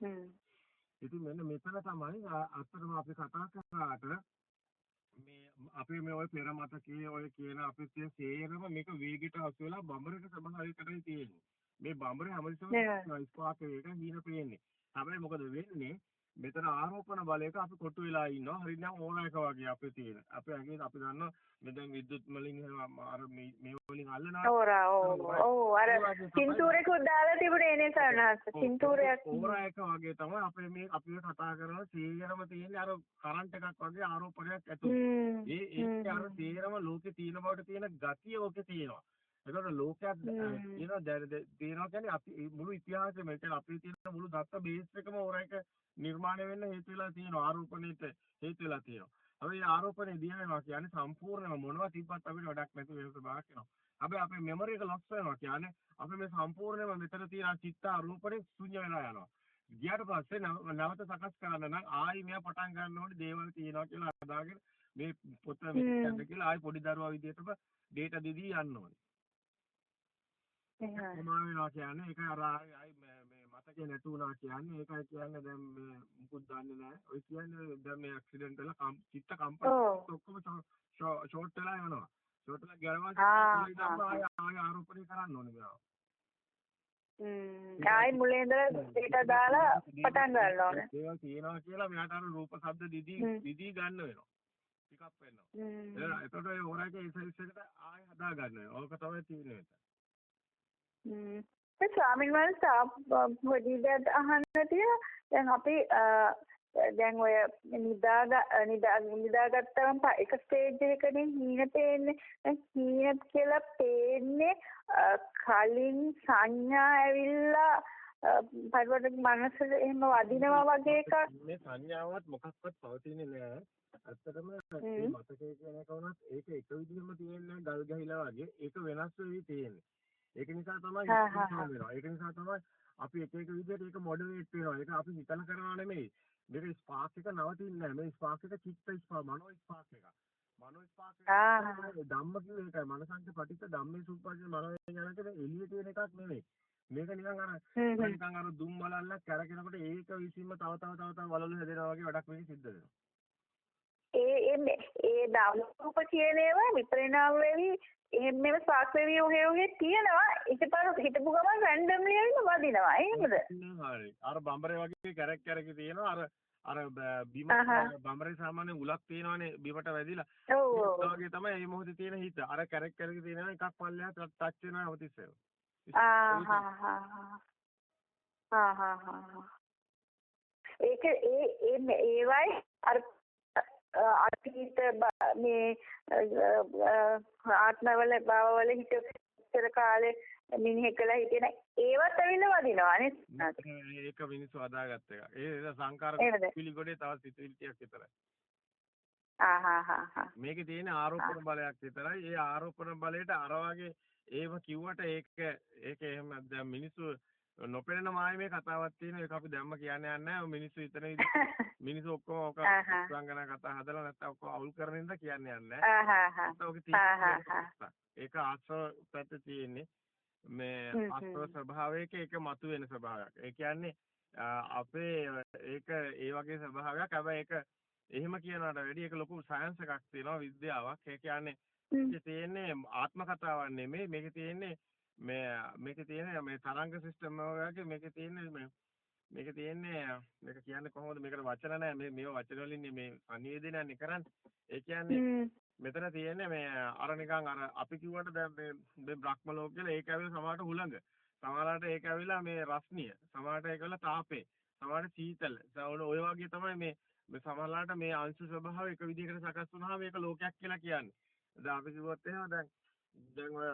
හ්ම්.
ඉතින් මෙන්න මෙතන තමයි අත්‍තරම අපි කතා කරාට මේ අපේ මේ ඔය පෙර මතකයේ ඔය කියන අපේ තියෙන සේරම මේක වේගයට හසු වෙලා බඹරක ස්වභාවයකටයි තියෙන්නේ. මේ බඹරේ හැමතිස්සම? ස්පාක් එක හීන පේන්නේ. හැබැයි මොකද වෙන්නේ? මෙතන ආරෝපණ බලයක අපි කොටු වෙලා ඉන්නවා. හරිනම් ඕන එක වගේ අපේ තියෙන. අපේ ඇඟේ අපි දන්නවා මේ දැන් විද්‍යුත් වලින් අර මේ මේ වලින් අල්ලනවා.
ඕරා ඔව් අර. පින්තූරෙකුත් දාලා තිබුණේ නේ සරණාස පින්තූරයක්
ඕරා එක වගේ තමයි අපේ මේ අපි කතා කරන සීරම තියෙන්නේ අර කරන්ට් එකක් වගේ ආරෝපණයක් ඇතුළේ. ඒ ඒකේ අර තේරම ලෝකේ තියෙන බවට තියෙන ගතිය ඕකේ තියෙනවා. ඒකට ලෝකයක්. තියෙනවා තියෙනවා කියන්නේ අපි මුළු ඉතිහාසෙම ඒ කියන්නේ අපේ තියෙන මුළු දත්ත බේස් එකම ඕර එක නිර්මාණය වෙන්න හේතු වෙලා තියෙනවා ආරෝපණයට හේතු වෙලා තියෙනවා. අපි මේ ආරෝපණය දිනනවා කියන්නේ සම්පූර්ණයෙන්ම මොනවා තිබ්බත් අපිට වැඩක් නැති වෙන ස්වභාවයක් වෙනවා. හැබැයි අපේ මෙමරි එක ලොස් වෙනවා කියන්නේ අපි මේ සම්පූර්ණයෙන්ම මෙතන තියෙන චිත්ත ආරෝපණය ශුන්‍ය වෙලා යනවා. ගියාට පස්සේ නැව- නැවත සකස් කරන්න නම් ආයි මෙයා පටන් ගන්න ඕනේ දේවල් තියෙනවා කියලා හදාගෙන මේ පොත මෙතනද කියලා ආයි පොඩි දරුවා විදිහටම ඩේටා දෙදී යන්න ඕනේ. වෙනවා කියන්නේ ඒක අර මේ මතකේ නැතු වුණා කියන්නේ ඒකයි කියන්නේ දැන් මේ මුකුත් දන්නේ නැහැ. ඔය කියන්නේ දැන් මේ ඇක්සිඩන්ට් වල චිත්ත කම්පන. ඔක්කොම ෂෝට් වෙලා යනවා. ෂෝට් වෙලා ගියරවා
ආ,
ආයි ආරෝපණය කරන්න ඕනේ මේවා.
හ්ම් ආයි මුලින් ඉඳලා දෙයට දාලා පටන් ගන්න ඕනේ.
දේවල් තියෙනවා කියලා මෙයාට අර රූප ශබ්ද දිදී. දිදී ගන්න වෙනවා. පිකප් වෙනවා. එතකොට ඒ ඕරාගේ ඒ සයිස් එකට ආයි හදා ගන්න වෙනවා. ඕක තමයි තියෙන්නේ.
ඒ ස්වාමීන් වහන්සේ පොඩි දෙයක් අහන්න තියෙනවා. දැන් අපි දැන් ඔය නිදාග නිදා නිදාගත්තම එක ස්ටේජ් එකකනේ හීන පේන්නේ. දැන් හීන කියලා පේන්නේ කලින් සංඥා ඇවිල්ලා පරිවර්තක මනසට එහෙම වදිනවා වගේ එකක්.
මේ සංඥාවත් මොකක්වත් පවතින්නේ නැහැ. ඇත්තටම මේ. මතකය කියන එක වුණත් ඒක එක විදිහම තියෙන්නේ ගල් ගහිලා වගේ ඒක වෙනස් වෙවි තියෙන්නේ. ඒක නිසා තමයි වෙනවා. ඒක නිසා තමයි අපි එක එක විදිහට ඒක මොඩරේට් වෙනවා. ඒක අපි හිතන කරනවා නෙමෙයි. මේක ස්පාර්ක් එක නවතින්නේ නැහැ. මේ ස්පාර්ක් එක චිත්ත ස්පාර්ක් මනෝ ස්පාර්ක් එක. මනෝ ස්පාර්ක්
ආ.
එක ධම්ම කිව්ව එකයි. මනසංක පටිච්ච ධම්මේ සුප්පජ්ජ මනෝ ඥානක එළිය තියෙන එකක් නෙමෙයි. මේක නිකන් අර. නිකන් අර දුම් බලල්ලක් කැරකෙනකොට ඒක විසින්ම තව තව තව තව වලලු හැදෙනවා වගේ වැඩක් මේක සිද්ධ වෙනවා.
ඒ ඒ ඒ ධම්මූප කියන ඒවා විපරිණාම වෙවි එහෙම මේව ස්පාක් වෙවි ඔහෙ ඔහෙ තියෙනවා ඊට පස්සේ හිටපු ගමන් රැන්ඩම්ලි ඇවිල්ලා වදිනවා එහෙමද
හරි. අර බම්බරේ වගේ කැරක් කැරක තියෙනවා අර අර බිම. බම්බරේ සාමාන්‍ය උලක් තියෙනවානේ බිමට වැදිලා.
ඔව්
වගේ තමයි මේ මොහොතේ තියෙන හිත. අර කැරක් කැරක තියෙනවා එකක් පල්ලෙහා ටච් වෙනවා අවතිස්සෙව.
ආ හා හා හා හා හා. ඒක ඒ ඒ ඒවයි අර අතීත මේ ආත්මවල භවවල හිතතර කාලේ මිනිහෙක් වෙලා හිටියන ඒවත් ඇවිල්ලා වදිනවා නේ
ඒක මිනිස්සු හදාගත්ත එක. ඒ සංකාර? පිළිගොඩේ තවත් සිතුවිලි ටිකක් විතරයි.
ආ හා හා හා
මේකේ තියෙන ආරෝපණ බලයක් විතරයි. ඒ ආරෝපණ බලයට අර වගේ ඒව කිව්වට ඒක ඒක එහෙම දැන් මිනිස්සු නොපෙනෙන මායමේ කතාවක් තියෙනවා. ඒක අපි දැම්ම කියන්නේ නැහැ. මිනිස්සු හිතන විදිහ [laughs] මිනිස්සු ඔක්කොම ඔක. සංගණන කතා හදලා නැත්නම් ඔක්කොම අවුල් කරන ඉඳ කියන්නේ. තියෙන්නේ ඒක ආශ්‍රව පැත්ත තියෙන්නේ. මේ. ආශ්‍රව ස්වභාවයක ඒක මතුවෙන ස්වභාවයක්. ඒ කියන්නේ අපේ ඒක ඒ වගේ ස්වභාවයක්. හැබැයි ඒක එහෙම කියනකට වැඩිය ඒක ලොකු සයන්ස් එකක් තියෙනවා විද්‍යාවක්. ඒ කියන්නේ තියෙන්නේ ආත්ම කතාවක් නෙමෙයි මේකේ තියෙන්නේ මේ මේකේ තියෙන්නේ මේ තරංග සිස්ටම් වගේ මේකේ තියෙන්නේ මේ මේකේ තියෙන්නේ මේක කියන්නේ කොහොමද මේකට වචන නැහැ මේ මේව වචන වලින් මේ අනිවේදනයන්නේ කරන්නේ ඒ කියන්නේ. මෙතන තියෙන්නේ මේ අර නිකන් අර අපි කිව්වට දැන් මේ මේ බ්‍රහ්ම ලෝක කියලා ඒක ඇවිල්ලා සමහරට හුළඟ සමහරට ඒක ඇවිල්ලා මේ රස්නිය සමහරට ඒක ඇවිල්ලා තාපේ සමහරට සීතල සමහරට ඔය වගේ තමයි මේ මේ සමහරලාට මේ අංශු ස්වභාව එක විදිහකට සකස් වුණාම මේක ලෝකයක් කියලා කියන්නේ දැන් අපි කිව්වොත් එහෙම දැන් දැන් ඔය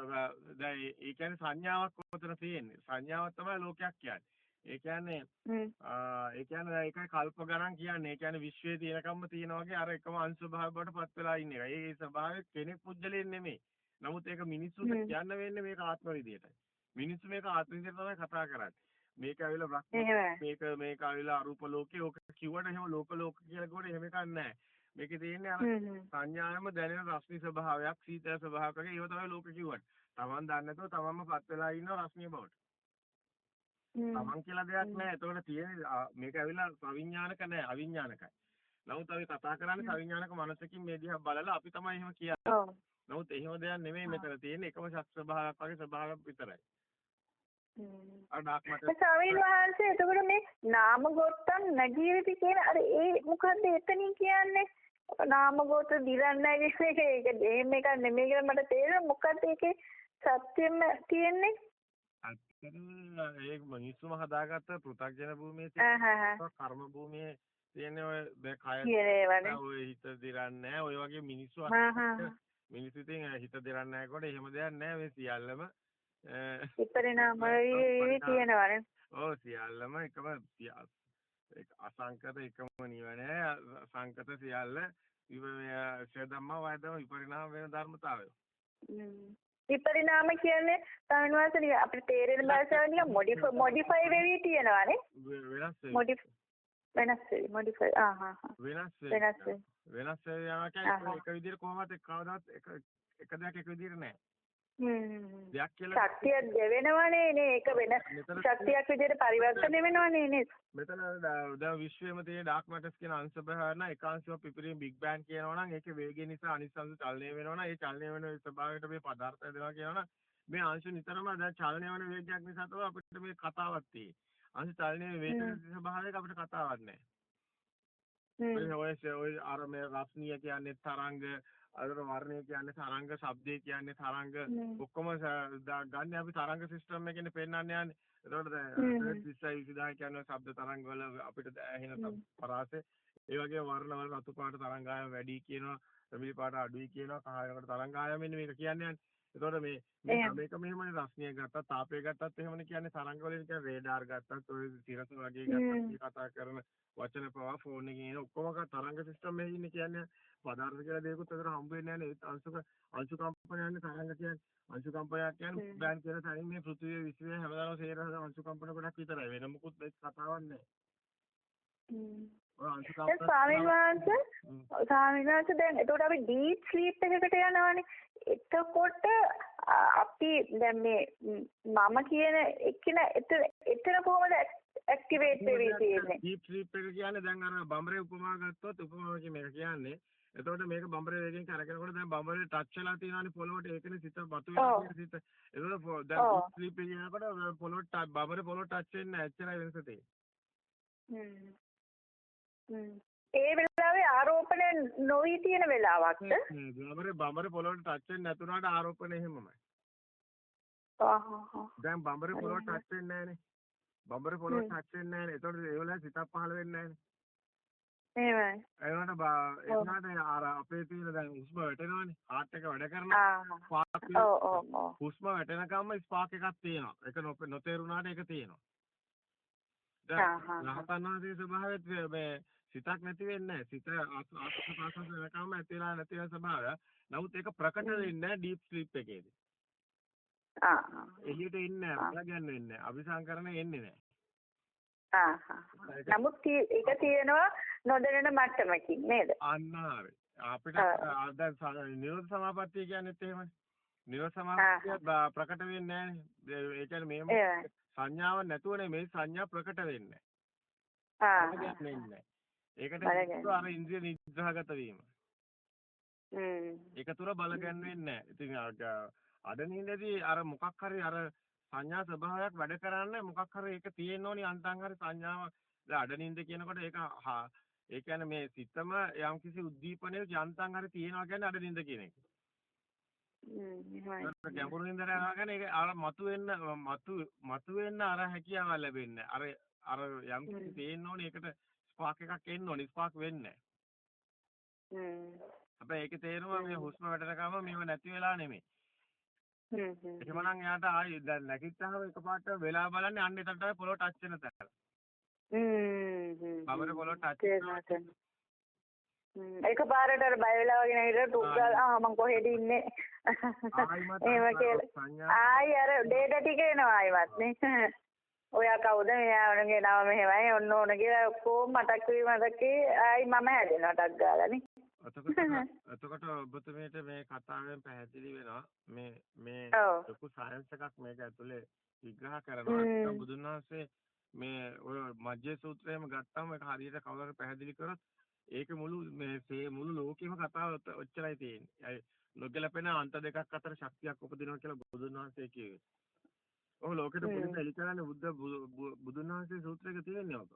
දැන් ඒ කියන්නේ සංඥාවක් උතන තියෙන්නේ. සංඥාවක් තමයි ලෝකයක් කියන්නේ. ඒ කියන්නේ ඒ කියන්නේ ඒකයි කල්ප ගණන් කියන්නේ. ඒ කියන්නේ විශ්වයේ තියෙනකම්ම තියෙන වගේ අර එකම අංශ ස්වභාවය බවට පත් වෙලා ඉන්න එක. ඒ ස්වභාවය කෙනෙක් පුජ්‍යලෙන් නෙමෙයි. නමුත් ඒක මිනිස්සුන්ට. කියන්න වෙන්නේ මේක ආත්ම විදියටයි. මිනිස්සු මේක ආත්ම විදියට තමයි කතා කරන්නේ. මේක ඇවිල්ලා බ්‍රහ්ම. මේක මේක ඇවිල්ලා අරූප ලෝකේ ඕක කිව්වට එහෙම ලෝක ලෝක කියලා කිව්වට එහෙම එකක් නැහැ. මේකේ තියෙන්නේ අර. සංඥායම දැනෙන රශ්මි ස්වභාවයක් සීතල ස්වභාවයක් වගේ ඒව තමයි ලෝක කිව්වට. Taman දන්නේ නැතුව තමන්ම පත් වෙලා ඉන්නවා රශ්මිය බවට. Taman කියලා දෙයක් නැහැ. ඒතකොට තියෙන්නේ මේක ඇවිල්ලා සවිඥානික නැහැ අවිඥානිකයි. නමුත් අපි කතා කරන්නේ සවිඥානික මනසකින් මේ දිහා බලලා අපි තමයි එහෙම කියන්නේ. නමුත් එහෙම දෙයක් නෙමෙයි මෙතන තියෙන්නේ එකම ශක්ති ස්වභාවයක් වගේ ස්වභාවයක් විතරයි.
ස්වාමීන් වහන්සේ එතකොට මේ නාම ගොත්තන් නජීවිති කියන අර ඒ මොකද්ද එතනින් කියන්නේ නාම ගොත දිරන්නේ කියන එක. ඒක එහෙම එකක් නෙමෙයි කියලා මට තේරෙනවා. මොකද්ද ඒකේ සත්‍යෙම තියෙන්නේ?
ඇත්තටම ඒ මිනිස්සුම හදාගත්ත පෘථග්ජන භූමියේ තියෙන කර්ම භූමියේ තියෙන ඔය දැන් කය ඔය හිත දිරන්නේ ඔය වගේ මිනිස්සු මිනිස්සු ඉතින් හිත දිරන්නේ නැහැ කොට එහෙම දෙයක් නැහැ මේ සියල්ලම. අ,
විපරිණාම වෙවි තියෙනවානේ.
ඔව් සියල්ලම එකම අසංකත එකම නිවන සංකත සියල්ල ශේදම්ම වයදම විපරිණාම වෙන ධර්මතාවය
හ්ම්. විපරිණාම කියන්නේ සාමාන්‍යයෙන් අපිට තේරෙන භාෂාවෙන් නිකන් මොඩිෆයි මොඩිෆයි වෙවි තියෙනවානේ
වෙ- වෙනස් වෙයි.
මොඩිෆයි වෙනස් වෙවි මොඩිෆයි ආහා හා
වෙනස් වෙයි.
වෙනස් වෙවි
වෙනස් වෙයි යනවා
ආහා.
කියන්නේ එක විදිහට කොහොමද කවදාවත් එක එක දෙයක් එක විදිහට නැහැ. දෙයක් කියලා
ශක්තිය දෙවෙනවනේ නේ ඒක වෙන ශක්තියක් විදිහට පරිවර්තනය වෙනවනේ නේද
මෙතන දැන් විශ්වයේම තියෙන ඩාර්ක් මැටර්ස් කියන අංශ බහන එක අංශව පිපිරීම බිග් බෑන් කියනවා නම් ඒකේ වේගය නිසා අනිත් අංශ චලනය වෙනවා නම් ඒ චලනය වෙන ස්වභාවයට මේ පදාර්ථය දෙනවා කියනවා නම් මේ අංශ නිතරම දැන් චලනය වෙන වේගයක් නිසා තමයි අපිට මේ කතාවක් තියෙන්නේ. අංශ චලනය
හ්ම්.
ස්වභාවයක අපිට කතාවක් නැහැ. ඔය ඔය අර මේ රස්නිය කියන්නේ තරංග අර වර්ණය කියන්නේ තරංග ශබ්දය කියන්නේ තරංග. ඔක්කොම ගන්න අපි තරංග සිස්ටම් එකනේ පෙන්වන්න යන්නේ. එතකොට දැන්
හ්ම්.
20යි 20000 කියන්නේ ශබ්ද තරංග වල අපිට ඇහෙන. පරාසය. ඒ වගේ වර්ණ වල රතු පාට තරංගායම වැඩි කියනවා, රමිලි පාට අඩුයි කියනවා, කහ වෙනකොට තරංගායම මෙන්න මේක කියන්නේ. එතකොට මේ මේ. මේක මෙහෙමනේ රස්නිය ගත්තත් තාපය ගත්තත් එහෙමනේ කියන්නේ තරංග වලින් කියන්නේ රේඩාර් ගත්තත් ඔය සිරස වගේ. ගත්තත් කතා කරන වචන පවා ෆෝන් එකේ එන ඔක්කොම තරංග සිස්ටම් එකේ ඉන්නේ කියන්නේ පදාර්ථ කියලා දෙයක්වත් අතර හම්බ වෙන්නේ නැහැ නේ අංශුක අංශු කම්පනයන්නේ තරංග කියන්නේ අංශු කම්පනයක් කියන්නේ. බෑන් කියන තැනින් මේ පෘථිවිය විශ්වය හැමදාම සේරහද අංශු කම්පන ගොඩක් විතරයි වෙන මොකුත් කතාවක් නැහැ
ස්වාමීන් වහන්සේ. ස්වාමීන් වහන්සේ දැන් එතකොට අපි ඩීප් ස්ලීප් එකකට යනවානේ. එතකොට අපි දැන් මේ ම්, මම කියන එකින එතන එතන කොහොමද ඇක්ටිවේට් වෙවි තියෙන්නේ?
ඩීප් ස්ලීප් එක කියන්නේ දැන් අර බම්බරේ උපමා ගත්තොත් උපමාවකින් මේක කියන්නේ එතකොට මේක බම්බරේ වේගෙන් කරගෙනකොට දැන් බම්බරේ ටච් වෙලා තියෙනවානේ පොළොවට ඒකනේ සිත බතු. තියෙන සිත. එතකොට දැන් ස්ලීප් එකේ යනකොට පොළොවට බම්බරේ පොළොවට ටච් වෙන්නේ නැහැ. එච්චරයි වෙනස තියෙන්නේ.
ඒ වෙලාවේ ආරෝපණය නොවි තියෙන වෙලාවක්ද?
බම්බරේ බම්බරේ පොළොවට ටච් වෙන්නේ නැතුණාට ආරෝපණය එහෙමමයි.
ආහ්
දැන් බම්බරේ පොළොවට. ටච් වෙන්නේ නැහනේ. බම්බරේ පොළොවට. ටච් වෙන්නේ නැහනේ. එතකොට ඒ වෙලාවේ සිතක් පහළ වෙන්නේ නැහනේ.
එහෙමයි.
ඒ වුණාට බ- ඒ වුණාට අර අපේ තියෙන දැන් හුස්ම වැටෙනවානේ. හાર્ට් එක වැඩ කරනවා.
ඔව්.
හුස්ම වැටෙනකම්ම ස්පාර්ක් එකක් තියෙනවා. ඒක නොතේරුණාට ඒක තියෙනවා. දැන්
හා.
රහතන් වහන්සේගේ ස්වභාවයත් මේ සිතක් නැති වෙන්නේ. සිත ආස්- ආස්වාද ප්‍රාසාස වෙනකම්ම ඇති වෙලා නැති වෙන ස්වභාවය. නමුත් ඒක ප්‍රකට වෙන්නේ ඩීප් ස්ලීප් එකේදී.
ආ.
එළියට එන්නේ. නැහැ. බලගන්න වෙන්නේ නැහැ. අபிසංකරණය එන්නේ නැහැ.
නමුත් ඒක තියෙනවා නොදැනෙන මට්ටමකින් නේද?
අන්නාරේ. අපිට
ආ.
අ- දැන් ස- නිරෝධ සමාපත්තිය කියන්නේත් එහෙමනේ. නිරෝධ සමාපත්තිය ප්‍රකට වෙන්නේ නැහැනේ. ඒ කියන්නේ මේම
එහෙමයි.
සංඥාවක් නැතුව නෙමෙයි සංඥා ප්‍රකට වෙන්නේ.
ආ.
ඒකට අර ඉන්ද්‍රිය නිග්‍රහගත වීම.
හ්ම්.
ඒක තුර බලගන්න වෙන්නේ නැහැ. ඉතින් අර ග- අඩ නින්දදී අර මොකක් හරි අර සංඥා ස්වභාවයක් වැඩ කරන්න මොකක් හරි ඒක තියෙන්න ඕනි අන්තං හරි සංඥාව. දැන් අඩ නින්ද කියනකොට ඒක ඒ කියන්නේ මේ සිතම යම්කිසි උද්දීපනයක යන්තං හරි තියෙනවා කියන්නේ අඩ නින්ද කියන එක.
හ්ම්.
ගැඹුරු නින්දට යනවා කියන්නේ ඒක අර මතුවෙන්න මතු මතුවෙන්න අර හැකියාව ලැබෙන්නේ. අර අර යම්කිසි
හ්ම්.
තියෙන්න ඕනි ඒකට ස්පාක් එකක් එන්න ඕනි. ස්පාක් වෙන්නේ.
හ්ම්.
හැබැයි ඒකේ තේරුම මේ හුස්ම වැටෙනකම මේව නැති වෙලා නෙමෙයි.
හ්ම්. හ්ම්.
එහෙමනම් එයාට ආයි දැන් නැගිට්ටාම එකපාරට වෙලා බලන්නේ අන්න එතනට පොළොව ටච් වෙන තැන.
හ්ම්.
බබර පොළොව ටච්.
හ්ම්. එකපාරට අර බය වෙලා වගේ නැගිටලා ටුක් ගාලා ආ මං කොහෙද ඉන්නේ? එහෙම කියලා. ආයි අර ඩේටා ටික එනවා ආයිවත් නේ. ඔයා කවුද? මෙයා ඔනගේ නම මෙහෙමයි. ඔන්න ඕන කියලා ඔක්කොම මතක් වී මතක් ආයි මම හැදෙනවා ටක් ගාලා නේ.
එතකොට එතකොට ඔබතුමීට මේ කතාවෙන් පැහැදිලි වෙනවා මේ මේ. ලොකු සයන්ස් එකක් මේක ඇතුලේ විග්‍රහ කරනවා බුදුන් වහන්සේ මේ ඔය මජ්ජේ සූත්‍රයේම ගත්තාම ඒක හරියට කවුරු හරි පැහැදිලි කරොත් ඒක මුළු මේ මුළු ලෝකෙම කතාව ඔච්චරයි තියෙන්නේ. අය නොගැලපෙන අන්ත දෙකක් අතර ශක්තියක් උපදිනවා කියලා බුදුන් වහන්සේ කිව්වේ. ඔහු ලෝකෙට. පුදුම එලි කරන්නේ බුද්ධ බුදුන් වහන්සේ සූත්‍රයක තියෙන්නේ ඔක.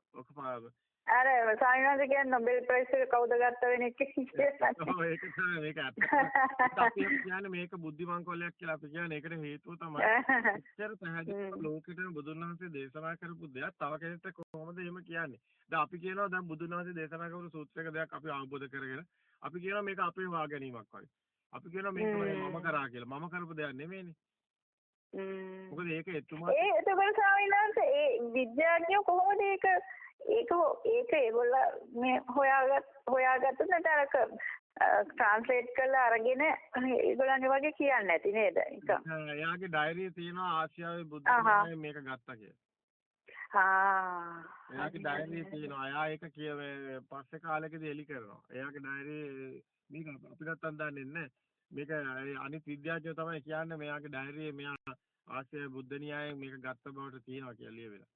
අර සාමිනාද කියන්නේ නොබෙල් ප්‍රයිස් එක කවුද ගත්ත වෙන එක කියලා.
ඔව් ඒක තමයි මේක. අපි කියන්නේ මේක බුද්ධිමංකොල්ලයක් කියලා අපි කියන්නේ ඒකට හේතුව තමයි පැහැදිලිව
හ්ම්.
ලෝකෙටම බුදුන් වහන්සේ දේශනා කරපු දෙයක් තව කෙනෙක්ට කොහොමද එහෙම කියන්නේ? දැන් අපි කියනවා දැන් බුදුන් වහන්සේ දේශනා කරපු සූත්‍රයක දෙයක් අපි අවබෝධ කරගෙන අපි කියනවා මේක අපේ වා ගැනීමක් වගේ. අපි කියනවා මේක. මම කරා කියලා. මම කරපු දෙයක් නෙමෙයිනේ. මොකද ඒක එතුමා
ඒ එතකොට ස්වාමීනාන්ස ඒ විද්‍යාඥයෝ කොහොමද ඒක ඒක ඒක ඒගොල්ල මේ හොයාගත් හොයාගත්ත නැතරක ට්‍රාන්ස්ලේට් කරලා අරගෙන ඒගොල්ලන්ගේ වගේ කියන්නේ නැති නේද? ඒක.
එයාගේ ඩයරියේ තියෙනවා ආසියාවේ බුද්ධ. ධර්මයේ මේක ගත්තා කියලා.
ආ.
එයාගේ ඩයරියේ තියෙනවා. එයා ඒක කිය පස්සේ කාලෙකදී එලි කරනවා. එයාගේ ඩයරියේ මේක අපිටත් දන්නේ නැහැ. මේක ඒ අනිත් විද්‍යාඥයෝ තමයි කියන්නේ මෙයාගේ ඩයරියේ මෙයා ආසියාවේ බුද්ධ න්‍යායයෙන් මේක ගත්ත බවට තියෙනවා කියලා ලියවිලා.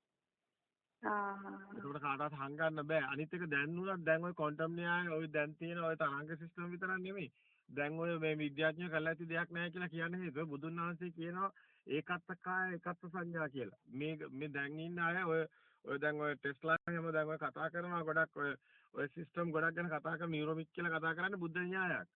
ආ.
ඒකට කාටවත් හංගන්න බෑ. අනිත් එක දැන් උනත් දැන් ওই ක්වොන්ටම් න්‍යාය ওই දැන් තියෙන ওই තරංග සිස්ටම් විතරක් නෙමෙයි. දැන් ඔය මේ විද්‍යාඥයෝ කරලා ඇති දෙයක් නැහැ කියලා කියන්නේ හේතුව බුදුන් වහන්සේ කියනවා ඒකත්ත කාය ඒකත්ත සංඥා කියලා. මේ මේ දැන් ඉන්න අය ඔය ඔය දැන් ඔය ටෙස්ලා හැම දැන් ඔය කතා කරනවා ගොඩක් ඔය ඔය සිස්ටම් ගොඩක් ගැන කතා කරන නියුරොමික් කියලා කතා කරන්නේ බුද්ධ න්‍යායක්.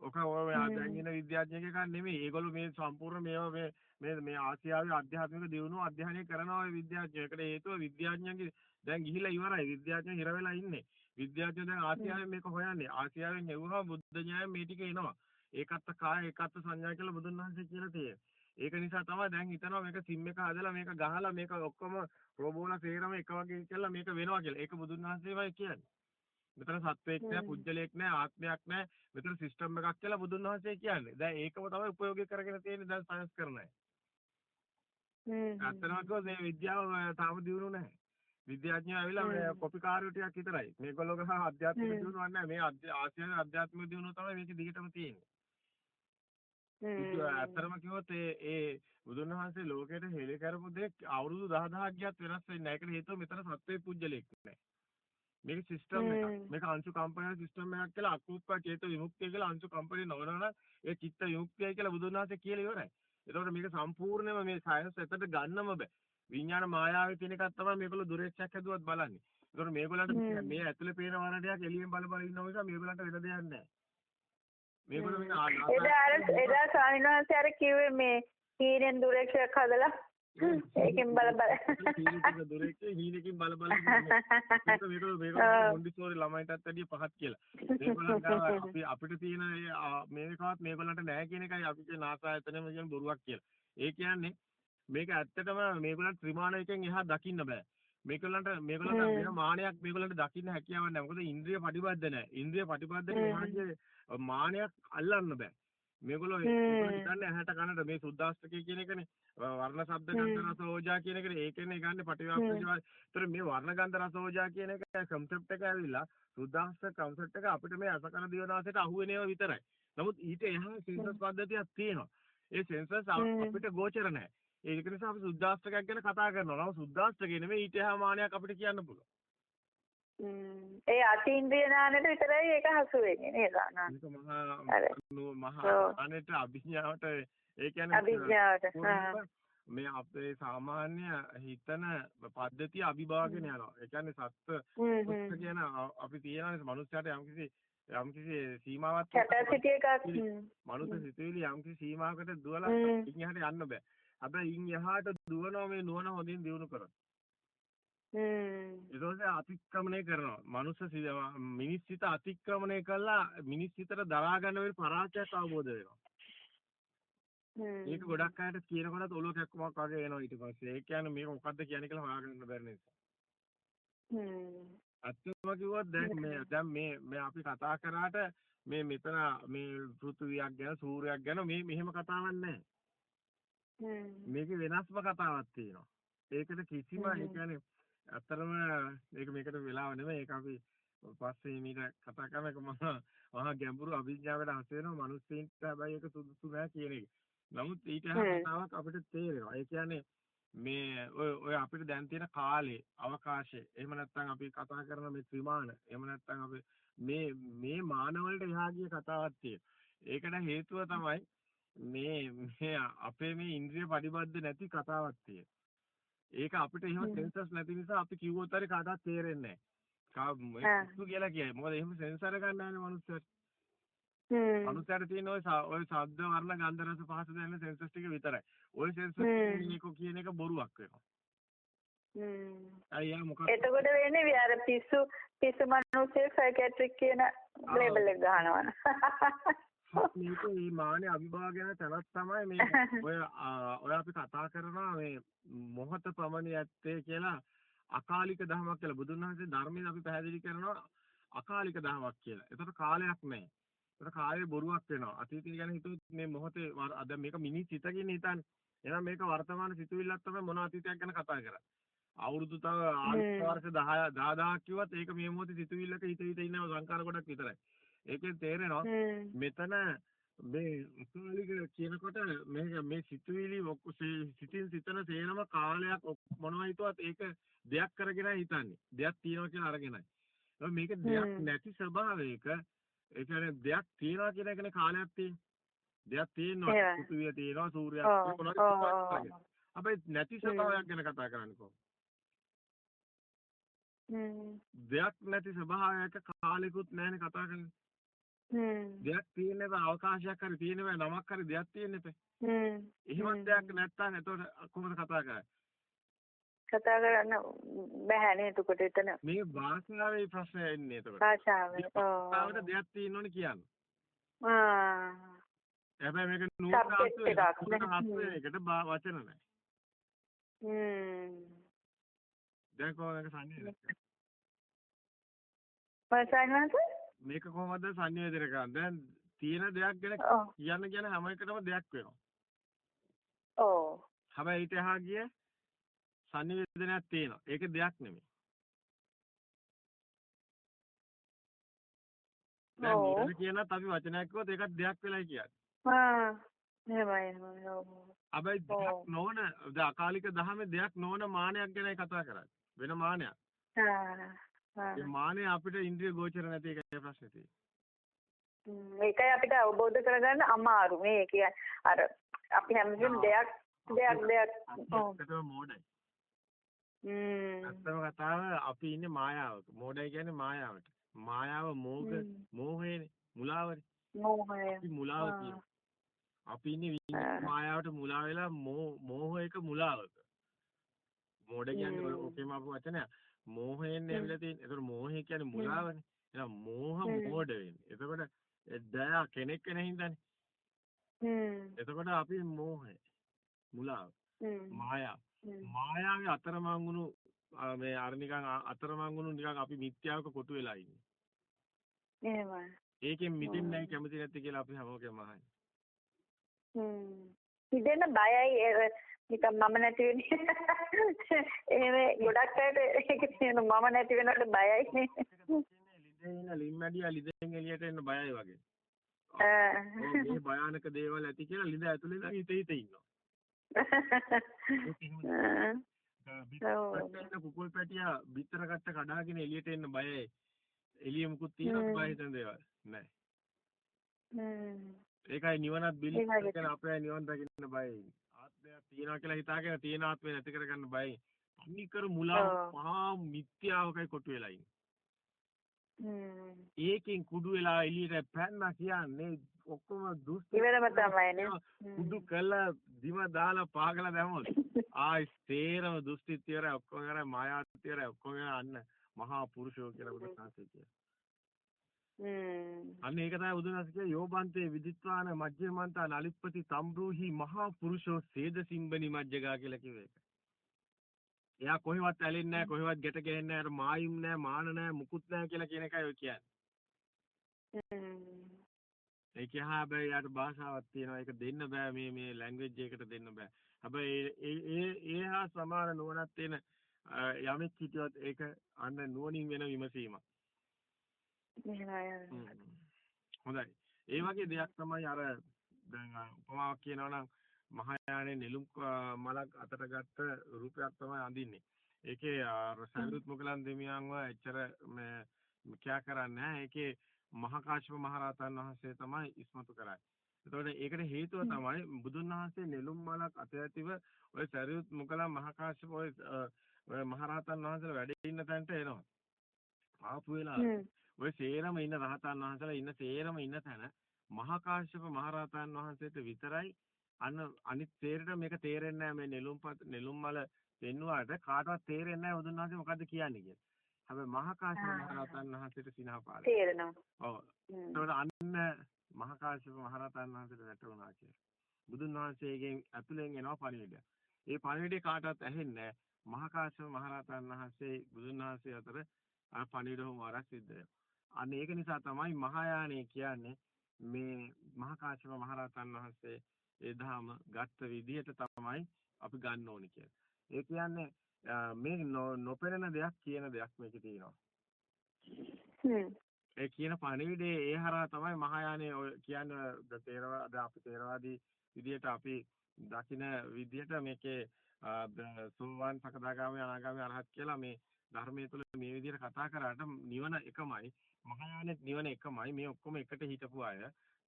ඔක ඔය. දැන් ඉන්න විද්‍යාඥයෙක් එකක් නෙමෙයි. ඒගොල්ලෝ මේ සම්පූර්ණ මේවා මේ මේ මේ ආසියාවේ ආධ්‍යාත්මික දියුණුව අධ්‍යයනය කරනවා ඔය විද්‍යාඥයෝ. ඒකට හේතුව විද්‍යාඥයන්ගේ දැන් ගිහිලා ඉවරයි. විද්‍යාඥයෝ හිර වෙලා ඉන්නේ. විද්‍යාඥයෝ දැන් ආසියාවෙන් මේක හොයන්නේ. ආසියාවෙන් හෙව්වම බුද්ධ න්‍යාය මේ ටික එනවා. ඒකත් කාය ඒකත් සංඥා කියලා බුදුන් වහන්සේ කියලා තියෙනවා. ඒක නිසා තමයි දැන් හිතනවා මේක සිම් එක හදලා මේක ගහලා මේක ඔක්කොම රෝබෝලා සේරම එක වගේ කියලා මේක වෙනවා කියලා. ඒක බුදුන් වහන්සේමයි කියන්නේ. මෙතන සත්වයක් නෑ, පුජ්‍යලයක් නෑ, ආත්මයක් නෑ. මෙතන සිස්ටම් එකක් කියලා බුදුන් වහන්සේ කියන්නේ. දැන් ඒකම තමයි උපයෝගී කරගෙන තියෙන්නේ දැන් සයන්ස් කරන අය. ඇත්තටම කිව්වොත් මේ විද්‍යාව තාම දියුණු නැහැ. විද්‍යාඥයෝ ඇවිල්ලා මේ කොපි කාර්යෝ ටිකක් විතරයි. මේගොල්ලෝ ගහ අධ්‍යාත්මික දියුණුවක් නැහැ. මේ ආසියාවේ අධ්‍යාත්මික දියුණුව තමයි මේකේ දිගටම තියෙන්නේ. ඇත්තටම කිව්වොත් ඒ ඒ බුදුන් වහන්සේ ලෝකයට හෙළි කරපු දේ අවුරුදු 10000ක් ගියත් වෙනස් වෙන්නේ නැහැ. ඒකට හේතුව මෙතන සත්වේ පුජ්‍යලෙක් නැහැ. මේක සිස්ටම් එකක්. මේක අංශු කම්පනයේ සිස්ටම් එකක් කියලා අකුප්පා චේත විමුක්තිය කියලා අංශු කම්පනයේ නොවනවනම් ඒ චිත්ත විමුක්තියයි කියලා බුදුන් වහන්සේ කියලා ඉවරයි. එතකොට මේක සම්පූර්ණයෙන්ම මේ සයන්ස් එතට ගන්නම බෑ. විඥාන මායාවේ තියෙන එකක් තමයි මේගොල්ලෝ දුරේක්ෂයක් හැදුවත් බලන්නේ. ඒතකොට මේගොල්ලන්ට මේ ඇතුලේ පේන වරණයක් එළියෙන් බල බල ඉන්නවා නිසා මේගොල්ලන්ට වෙන දෙයක් නැහැ. මේගොල්ලෝ මේ
අර එදා වහන්සේ අර කිව්වේ මේ හීනෙන් දුරේක්ෂයක් හදලා ඒකෙන් බල බල
හීනෙකින් දුරේක්ෂ හීනෙකින් බල බල [laughs] මේක මේක මේක මොන්ඩිසෝරි ළමයිටත් වැඩිය පහත් කියලා. මේගොල්ලන් අපි අපිට තියෙන මේකවත් මේගොල්ලන්ට නැහැ කියන එකයි අපි කියන ආසායතනෙම කියන බොරුවක් කියලා. ඒ කියන්නේ මේක ඇත්තටම මේගොල්ලන් ත්‍රිමාණයකින් එහා දකින්න බෑ. මේගොල්ලන්ට මේගොල්ලන්ට වෙන මානයක් මේගොල්ලන්ට දකින්න හැකියාවක් නැහැ. මොකද ඉන්ද්‍රිය ප්‍රතිබද්ධ නැහැ. ඉන්ද්‍රිය ප්‍රතිබද්ධ මානයක් අල්ලන්න බෑ. මේගොල්ලෝ හිතන්නේ ඇහැට කනට මේ සුද්දාස්තකය කියන එකනේ. වර්ණ ශබ්ද ගන්ධ රස ඕජා කියන එකනේ. ඒකනේ ගන්න පටිවිආප්තිජා. ඒතර මේ වර්ණ ගන්ධ රස ඕජා කියන එක කන්සෙප්ට් එක ඇවිල්ලා සුද්දාස්ත කන්සෙප්ට් එක අපිට මේ අසකන දිවනාසයට අහුවෙන ඒවා විතරයි. නමුත් ඊට එහා සෙන්සස් පද්ධතියක් තියෙනවා. ඒ සෙන්සස් අපිට ගෝචර නැහැ. ඒක නිසා අපි සුද්දාස්තකයක් ගැන කතා කරනවා. නමුත් සුද්දාස්තකේ නෙමෙයි ඊට එහා මානයක් අපිට කියන්න පුළුවන්.
ඒ අතීන්ද්‍රිය ඥානෙට විතරයි ඒක හසු වෙන්නේ නේද?
ඒක මහා අනේට අභිඥාවට ඒ කියන්නේ
අභිඥාවට
මේ අපේ සාමාන්‍ය හිතන පද්ධතිය අභිභාගගෙන යනවා. ඒ කියන්නේ සත්ත්ව කියන අපි තියනනේ මනුස්සයාට යම්කිසි යම්කිසි සීමාවක්
කැපැසිටි එකක්
මනුස්ස සිතුවිලි යම්කිසි සීමාවකට දුවලා ඉන් එහාට යන්න බෑ. හැබැයි ඉන් එහාට දුවනවා මේ නුවණ හොඳින් දියුණු කරොත්. ඊට අතික්‍රමණය කරනවා. මනුස්ස මිනිස් සිත අතික්‍රමණය කළා මිනිස් සිතට දරා ගන්න බැරි පරාජයක් අවබෝධ වෙනවා. ඒක ගොඩක් අයට කියනකොටත් ඔලුව කැක්කමක් වගේ එනවා ඊට පස්සේ. ඒ කියන්නේ මේක මොකද්ද කියන්නේ කියලා හොයාගන්න බැරි නිසා.
හ්ම්.
අත්‍යවම කිව්වොත් දැන් මේ [laughs] දැන් මේ මේ අපි කතා කරාට මේ මෙතන මේ පෘථුවියක් ගැන සූර්යයක් ගැන මේ මෙහෙම කතාවක් නැහැ. මේකේ වෙනස්ම කතාවක් තියෙනවා. ඒකට කිසිම ඒ කියන්නේ ඇත්තටම මේක මේකට වෙලාව නෙමෙයි ඒක අපි පස්සේ මීට කතා කරන එක මහා [laughs] මහා ගැඹුරු අභිඥාවකට හසු වෙනවා මිනිස්සුන්ට හැබැයි ඒක සුදුසු නෑ කියන එක. නමුත් ඊට කතාවක් අපිට තේරෙනවා. ඒ කියන්නේ මේ ඔය ඔය අපිට දැන් තියෙන කාලේ අවකාශය එහෙම නැත්නම් අපි කතා කරන මේ ත්‍රිමාන එහෙම නැත්නම් අපි මේ මේ මාන වලට එහා ගිය කතාවක් තියෙනවා. ඒකට හේතුව තමයි මේ මේ අපේ මේ ඉන්ද්‍රිය පරිබද්ධ නැති කතාවක් තියෙනවා. ඒක අපිට එහෙම සෙන්සර්ස් නැති නිසා අපි කිව්වොත් හරි කාටවත් තේරෙන්නේ නැහැ. කා කියලා කියයි. මොකද එහෙම සෙන්සර් ගන්න නැහැ මනුස්සයත්. හ්ම්. මනුස්සයට තියෙන ඔය ඔය ශබ්ද වර්ණ ගන්ධ රස පහස දැනෙන සෙන්සර්ස් ටික විතරයි. ඔය සෙන්සර්ස් මේක කියන එක බොරුවක් වෙනවා.
හ්ම්.
අයියා මොකක්ද?
එතකොට වෙන්නේ වි අර පිස්සු පිස්සු මිනිස්සේ සයිකියාට්‍රික් කියන ලේබල් එක ගහනවා. [laughs]
මේක මේ මානේ අවිභාග යන තැනක් තමයි මේ [laughs] ඔය ඔය අපි කතා කරනවා මේ මොහත පමණ යත්තේ කියලා අකාලික ධර්මයක් කියලා බුදුන් වහන්සේ ධර්මයෙන් අපි පැහැදිලි කරනවා අකාලික ධර්මයක් කියලා. ඒතකොට කාලයක් නැහැ. ඒතකොට කාලේ බොරුවක් වෙනවා. අතීතය ගැන හිතුවොත් මේ මොහොතේ අද මේක මිනිස් හිතකින් හිතන්නේ. එහෙනම් මේක වර්තමාන සිතුවිල්ලක් තමයි මොන අතීතයක් ගැන කතා කරන්නේ. අවුරුදු තව ආයුෂ වර්ෂ 10 10000ක් කිව්වත් ඒක මේ මොහොතේ සිතුවිල්ලක හිත හිත ඉන්න සංකාර කොටක් විතරයි. ඒකෙන් තේරෙනවා මෙතන මේ අකාලික කියනකොට මේ මේ සිතුවිලි සිතින් සිතන තේනම කාලයක් මොනවා හිතුවත් ඒක දෙයක් කරගෙන හිතන්නේ. දෙයක් තියෙනවා කියලා අරගෙනයි. මේක දෙයක් නැති ස්වභාවයක ඒ කියන්නේ දෙයක් තියෙනවා කියන එකනේ කාලයක් තියෙන්නේ. දෙයක් තියෙනවා පෘථිවිය තියෙනවා සූර්යයක් තියෙනවා හැබැයි නැති ස්වභාවයක් ගැන කතා කරන්නේ කොහොමද? දෙයක් නැති ස්වභාවයක කාලෙකුත් නැහැනේ කතා කරන්නේ. දෙයක් තියෙන බෑ අවකාශයක් හරි තියෙන බෑ නමක් හරි දෙයක් තියෙන්න එපේ. හ්ම්. එහෙම දෙයක් නැත්තම් එතකොට කොහොමද කතා කරන්නේ?
කතා කරන්න බෑ නේද එතකොට එතන.
මේ භාෂාවේ ප්‍රශ්නය එන්නේ එතකොට.
භාෂාවේ. ඔව්.
දෙයක් තියෙනවනේ කියන්නේ.
ආ.
හැබැයි මේක නූට
Subject
හසු
එකක්
වෙන
නේ.
හසු වෙන එකට බා- වචන නැහැ.
හ්ම්.
දැන් කොහොමද සංනිවේදනය කරන්නේ? මේක කොහොමද සංනිවේදනය කරන්නේ? දැන් තියෙන දෙයක් ගැන. කියන්න කියන හැම එකටම දෙයක් වෙනවා.
ඔව්.
හැබැයි ඊට එහා ගිය සංනිවේදනයක් තියෙනවා. ඒක දෙයක් නෙමෙයි. දැන්. මේකට කියනත් අපි වචනයක් කිව්වොත් ඒකත් දෙයක් වෙලයි කියන්නේ.
ආ. එහෙමයි එහෙමයි. ඔව්.
හැබැයි දෙයක්. නොවන අකාලික දහමේ දෙයක් නොවන මානයක් ගැනයි කතා කරන්නේ. වෙන මානයක්.
ආ.
ඒ මානය අපිට ඉන්ද්‍රිය ගෝචර නැති එකයි ප්‍රශ්නේ තියෙන්නේ.
හ්ම්, ඒකයි අපිට අවබෝධ කරගන්න අමාරු මේ කියන්නේ අර අපි හැමදේම දෙයක් දෙයක් දෙයක් ඔව්.
මෝඩයි.
හ්ම්.
ඇත්තම කතාව අපි ඉන්නේ මායාවක. මෝඩයි කියන්නේ මායාවට. මායාව මෝග
හ්ම්.
මෝහයනේ මුලාවනේ.
මෝහය.
අපි මුලාව. කියනවා. අපි ඉන්නේ. මායාවට මුලා වෙලා මෝහයක මුලාවක. මෝඩ කියන්නේ. ඔකේම අපු වචනයක්. මෝහයෙන්. ඇවිල්ලා තියෙන්නේ. ඒතර මෝහය කියන්නේ. මුලාවනේ. එහෙනම් මෝහ. මෝඩ වෙන්නේ. එතකොට දයා කෙනෙක් වෙන හින්දානේ.
හ්ම්.
එතකොට අපි මෝහය මුලාව
හ්ම්.
මායාව. මායාවේ අතරමං වුණු ආ, මේ අර නිකන් අ- අතරමං වුණු නිකන් අපි මිත්‍යාවක කොටු වෙලා ඉන්නේ.
එහෙමයි.
ඒකෙන් මිදෙන්න
හ්ම්.
නැයි කැමති නැති කියලා අපි හැමෝගෙම අහන්නේ.
හ්ම්. හිතෙන්න බයයි නිකන් මම නැති වෙන්නේ. [laughs] එහෙම ගොඩක් අයට ඒක තියෙන මම නැති වෙනකොට බයයි නේ.
ඉන්න ලිම්මැඩියා ලිඳෙන් එළියට එන්න බයයි වගේ. [laughs] මේ භයානක දේවල් ඇති කියලා ලිඳ ඇතුලේ ඉඳන් හිත හිත ඉන්නවා. [laughs] ඉන්න කුකුල් පැටියා බිත්තර කට්ට කඩාගෙන එළියට එන්න බයයි. එළිය මුකුත් තියෙනවද. බය හිතන දේවල්? නැහැ. ඒකයි නිවනත් බිලි. කරගෙන අපේ නිවන් දකින්න බයයි. ආත්මයක් තියනවා කියලා හිතාගෙන තියෙන ආත්මය නැති කරගන්න බයයි. අනිකර
ඔව්.
මහා මිත්‍යාවකයි කොටු වෙලා. ඒකෙන් කුඩු වෙලා එළියට පැන්නා කියන්නේ ඔක්කොම දුෂ්ට
ඉවරම තමයි නේ. හ්ම්.
කුඩු කළා දිව දාලා පාගලා දැම්මොත් [laughs] ආයි ස්ථේරම දුෂ්ටිත් ඉවරයි ඔක්කොම ඉවරයි මායාවත් ඉවරයි ඔක්කොම අන්න මහා පුරුෂයෝ කියලා බුදු සාසනය කියනවා. අන්න ඒක තමයි බුදුන් වහන්සේ කියේ යෝබන්තේ විදිත්වාන මජ්ජේමන්තා නලිප්පති තම්බ්‍රූහි මහා පුරුෂෝ සේද සිම්බනි මජ්ජගා කියලා කිව්වේ ඒක. එයා කොහෙවත් ඇලෙන්නේ නැහැ කොහෙවත් ගැට ගහන්නේ නැහැ මායිම් නැහැ මාන නැහැ මුකුත් නැහැ කියලා කියන එකයි ඔය කියන්නේ. ඒක හැබැයි යාට භාෂාවක් තියෙනවා ඒක දෙන්න බෑ මේ මේ ලැන්ග්වේජ් එකකට දෙන්න බෑ. හැබැයි ඒ ඒ හා සමාන නුවණක් තියෙන යමෙක් හිටියොත් ඒක අන්න නුවණින් වෙන විමසීමක්. හොඳයි. ඒ වගේ දෙයක් තමයි අර දැන් උපමාවක් කියනවා නම් මහායානේ නෙළුම් මලක් අතට ගත්ත රූපයක් තමයි අඳින්නේ. ඒකේ සරියුත් මොගලන් දෙවියන්ව එච්චර මේ කියා කරන්නේ නැහැ. ඒකේ මහා කාශ්‍යප මහරහතන් වහන්සේ තමයි ඉස්මතු කරන්නේ. එතකොට ඒකට හේතුව තමයි බුදුන් වහන්සේ නෙළුම් මලක් අත ඇතිව ඔය සරියුත් මොගලන් මහා කාශ්‍යප ඔය මහරහතන් වහන්සේලා වැඩ ඉන්න තැනට එනවා. ආපු වෙලාව. ඔය සේරම ඉන්න රහතන් වහන්සේලා ඉන්න සේරම ඉන්න තැන මහා කාශ්‍යප මහරහතන් වහන්සේට විතරයි අන්න අනිත් සේරට මේක තේරෙන්නේ නැහැ මේ නෙළුම්පත් නෙළුම් මල පෙන්නුවාට කාටවත් තේරෙන්නේ නැහැ බුදුන් වහන්සේ මොකද්ද කියන්නේ කියලා. හැබැයි මහා කාශ්‍යප. මහරහතන් වහන්සේට සිනහ පාලා.
තේරෙනවා.
ඔව්.
හ්ම්.
ඒතකොට අන්න මහා කාශ්‍යප මහරහතන් වහන්සේට වැටුණා කියලා. බුදුන් වහන්සේගෙන් ඇතුලෙන් එනවා පණිවිඩය. ඒ පණිවිඩය කාටවත් ඇහෙන්නේ නැහැ. මහා කාශ්‍යප මහරහතන් වහන්සේ බුදුන් වහන්සේ අතර පණිවිඩ හොමාරක් සිද්ධ වෙනවා. අන්න ඒක නිසා තමයි මහායානෙ කියන්නේ මේ මහා කාශ්‍යප මහරහතන් වහන්සේ ඒ ධහම ගත්ත විදිහට තමයි අපි ගන්න ඕනි කියලා. ඒ කියන්නේ මේ නොපෙනෙන දෙයක් කියන දෙයක් මේකේ තියෙනවා. ඒ කියන පණිවිඩේ ඒ හරහා තමයි මහායානේ ඔය කියන්නේ තේරවාද අපි තේරවාදී විදිහට අපි දකින විදිහට මේකේ සෝවාන් සකදාගාමී අනාගාමී අරහත් කියලා මේ ධර්මයේ තුල මේ විදිහට කතා කරාට නිවන එකමයි මහායානෙත් නිවන එකමයි මේ ඔක්කොම එකට හිටපු අය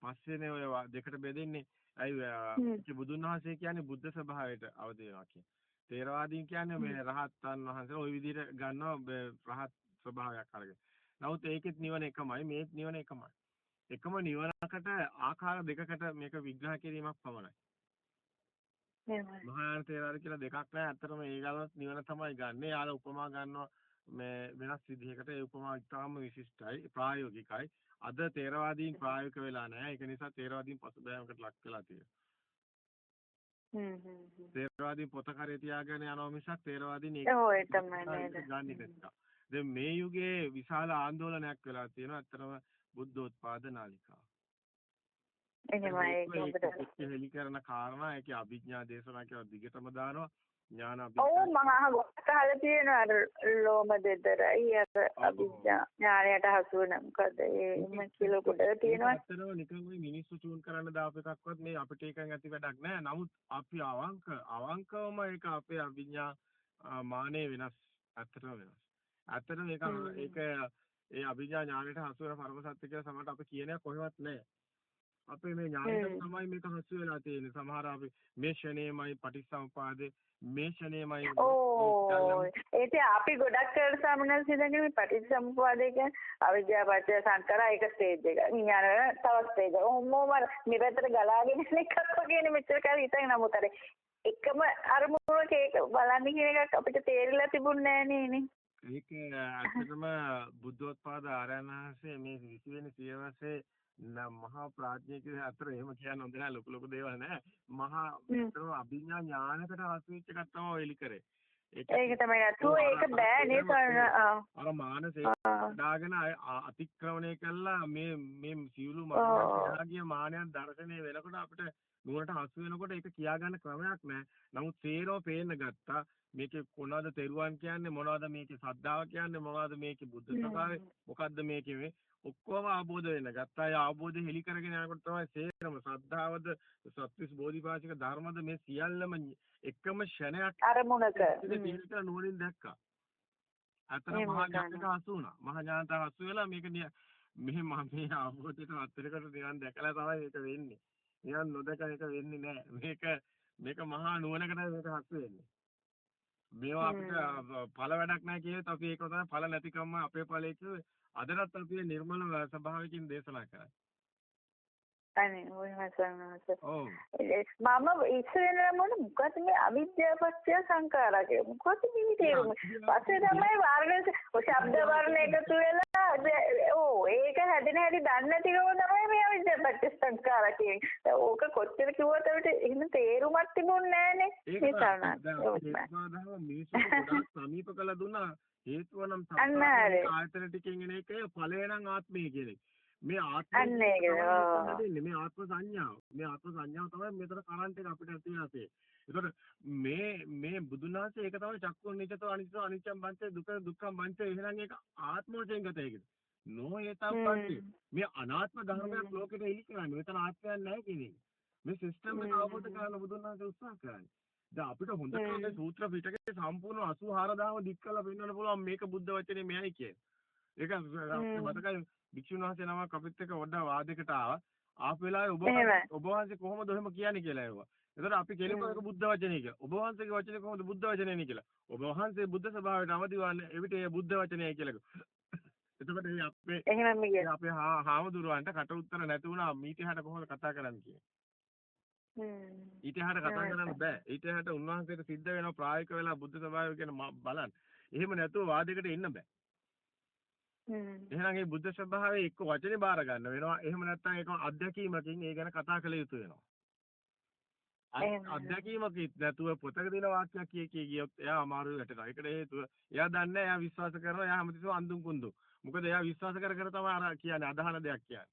පස්සේනේ ඔය දෙකට බෙදෙන්නේ ඇයි අ,
හ්ම්.
ඉතින් බුදුන් වහන්සේ කියන්නේ බුද්ධ ස්වභාවයට අවදි වෙනවා කියන්නේ තේරවාදීන් කියන්නේ මේ රහතන් වහන්සේ ওই විදිහට ගන්නවා රහත් ස්වභාවයක් අරගෙන නමුත් ඒකෙත් නිවන එකමයි මේත් නිවන එකමයි. එකම නිවනකට ආකාර දෙකකට මේක විග්‍රහ කිරීමක් පමණයි. මහායාන තේරවාද කියලා දෙකක් නෑ. ඇත්තටම ඒ ගාවත් නිවන තමයි ගන්නෙ. යාළ උපමා ගන්නවා මේ වෙනස් විදිහකට ඒ උපමා ඉතාම විශිෂ්ටයි ප්‍රායෝගිකයි. අද තේරවාදීන් ප්‍රායෝගික වෙලා නැහැ. ඒක නිසා තේරවාදීන් පසුබෑමකට ලක් වෙලා තියෙනවා.
හ්ම් හ්ම්
තේරවාදීන් පොත කරේ තියාගෙන යනවා මිසක් තේරවාදීන්
ඒක ඔය තමයි නේද.
දැන් මේ යුගයේ විශාල ආందోලනයක් වෙලා තියෙනවා. අත්‍තරම බුද්ධෝත්පාද නාලිකාව. ඔබට හෙලි කරන කාරණා ඒකේ අභිඥා දේශනා කියලා දිගටම දානවා. ඥාන
ඔව්
අභිඥා.
මම අහගොත් අහලා තියෙනවා අර ලෝම දෙදරයි අර අභිඥා ඥානයට හසු වෙන මොකද එහෙම කියලා කොට තියෙනවා
ඇත්තටම නිකන් ওই මිනිස්සු චූන් කරන්න දාපු එකක්වත් මේ අපිට එකෙන් ඇති වැඩක් නැහැ. නමුත් අපි අවංක අවංකවම ඒක අපේ අභිඥා මානෙ වෙනස්. ඇත්තටම වෙනස්. ඇත්තටම ඒක ඒක ඒ අභිඥා ඥානෙට හසු වෙන පරම සත්‍ය කියලා සමහරට අපි කියන එක කොහෙවත් නැහැ. අපේ මේ ඥානෙට තමයි මේක හසු වෙලා තියෙන්නේ. සමහර අපි මේ ෂණේමයි පටිච්චසමුපාදේ මේ ෂණේමයි
ඒක අපි ගොඩක් කරලා සමනස් ඉඳගෙන මේ පටිච්චසමුප්පාදේ කියන්නේ අවිද්‍යාව පත්‍ය සංකරා එක ස්ටේජ් එක. විඥාන තව ස්ටේජ් එක. ඔම්මෝම මේ පැත්තට ගලාගෙන යන එකක් වගේනේ මෙච්චර කාලේ හිතගෙන නමුත් අර එකම අරමුණක ඒක බලන්න කියන එකක් අපිට තේරිලා තිබුණේ නැහැ නේ.
ඒක ඇත්තටම බුද්ධෝත්පාද ආරණාංශයේ මේ 20 වෙනි සියවසේ මහා ප්‍රඥික අතර එහෙම කියන්න හොඳ නැහැ ලොකු ලොකු දේවල් නැහැ මහා අතරම අභිඥා ඥානකට හසු වෙච්ච එකක් තමයි ඔය එලි කරේ.
ඒක තමයි නතු ඒක බෑ නේ
අර මානසික දාගෙන අතික්‍රමණය කළා මේ මේ සියලු මානසිකයාගේ මානයන් දර්ශනය වෙනකොට අපිට නුවරට හසු වෙනකොට ඒක කියා ගන්න ක්‍රමයක් නැහැ. නමුත් තේරෝ පේන්න ගත්තා. මේකේ මොනවද තෙරුවන් කියන්නේ මොනවද මේකේ සද්ධාව කියන්නේ මොනවද මේකේ බුද්ධ ස්වභාවය මොකද්ද මේකේ මේ ඔක්කොම අවබෝධ වෙන්න ගත්තා. ඒ අවබෝධය හෙලි කරගෙන යනකොට තමයි සේරම ශ්‍රද්ධාවද සත්‍විස් බෝධිපාශික ධර්මද මේ සියල්ලම එකම ක්ෂණයක්
අරමුණක
ඒක නුවණින් දැක්කා. අතන මහා ඥානයට හසු වුණා. මහා ඥානට හසු වෙලා මේක මෙහෙම මේ අවබෝධයට අත්තරකට නිවන් දැකලා තමයි මේක වෙන්නේ. නිවන් නොදක එක වෙන්නේ නැහැ. මේක මේක මහා නුවණකට මේක හසු වෙන්නේ. මේවා අපිට ඵල වැඩක් නැහැ කියේත් අපි ඒක තමයි ඵල නැතිකම අපේ ඵලයේ අදටත් අපි නිර්මල ස්වභාවයෙන් දේශනා කරන්නේ.
අනේ.
ඔව්.
මම ඉස්සෙල්ලා මොන මොකද මේ අවිද්‍යාව පත්‍ය සංඛාරා කිය. මොකද මේ තේරුම. පස්සේ තමයි වර්ණ ශබ්ද වර්ණ එකතු වෙලා ඕ ඒක හැදෙන හැටි දන්නේ නැතිකම තමයි මේ අවිද්‍යාව පත්‍ය සංඛාරා කියන්නේ. ඕක කොච්චර කිව්වත් අපිට එහෙම තේරුමක් තිබුණේ නැහනේ.
මිනිස්සු ගොඩක් සමීප කළ දුන්නා හේතුව නම් ආයතන ටිකෙන් එන එක ඵලය නම් ආත්මය කියන එක. මේ ආත්ම මේ ආත්ම සංඥාව මේ ආත්ම සංඥාව තමයි මෙතන කරන්ට් එක අපිට තියෙන්නේ. ඒතකොට මේ මේ බුදුන් වහන්සේ ඒක තමයි චක්කුන් නිචතෝ අනිච්චෝ අනිච්චම් බන්තේ දුක දුක්ඛම් බන්තේ එහෙනම් ඒක ආත්ම වශයෙන් ගත හැකිද? නෝ ඒතම් බන්තේ. මේ අනාත්ම ධර්මයක් ලෝකෙට එලි කරන්නේ. මෙතන ආත්මයක් නැහැ කියන්නේ. මේ සිස්ටම් එක අවබෝධ කරගන්න බුදුන් වහන්සේ උත්සාහ කරන්නේ. දැන් අපිට හොඳට මේ සූත්‍ර පිටකේ සම්පූර්ණ 84000ම දික් කරලා පෙන්වන්න පුළුවන් මේක බුද්ධ වචනේ මෙයයි කියන්නේ. ඒක මතකයි භික්ෂුන් වහන්සේ නමක් අපිත් එක්ක වඩා වාදයකට ආවා. ආපු වෙලාවේ ඔබ ඔබ වහන්සේ කොහොමද එහෙම කියන්නේ කියලා ඇහුවා. එතකොට අපි කෙලින්ම ඒක බුද්ධ වචනේ කියලා. ඔබ වහන්සේගේ වචනේ කොහොමද බුද්ධ වචනේ නේ කියලා. ඔබ වහන්සේ බුද්ධ ස්වභාවයට අවදිවන්නේ එවිට ඒ බුද්ධ වචනේ කියලා. එතකොට මේ අපේ
එහෙමම කියන්නේ
අපේ හාමුදුරුවන්ට කට උත්තර නැති වුණා මීටහට කොහොමද කතා කරන්නේ කියන්නේ.
හ්ම්
ඊට එහාට කතා කරන්න බෑ. ඊට එහාට උන්වහන්සේට සිද්ධ වෙනවා ප්‍රායෝගික වෙලා බුද්ධ ස්වභාවය කියන බලන්න. එහෙම නැතුව වාදයකට එන්න බෑ. එහෙනම් මේ බුද්ධ ස්වභාවයේ එක්ක වචනේ බාර ගන්න වෙනවා. එහෙම නැත්නම් ඒක අත්දැකීමකින් ඒ ගැන කතා කළ යුතු වෙනවා. අත්දැකීමකින් නැතුව පොතක දෙන වාක්‍යයක් කිය කිය ගියොත් එයා අමාරු වැටෙනවා. ඒකට හේතුව එයා දන්නේ එයා විශ්වාස කරනවා එයා හැමතිස්සම අඳුන් කුඳු. මොකද එයා විශ්වාස කර කර තමයි අර කියන්නේ අදහන දෙයක් කියන්නේ.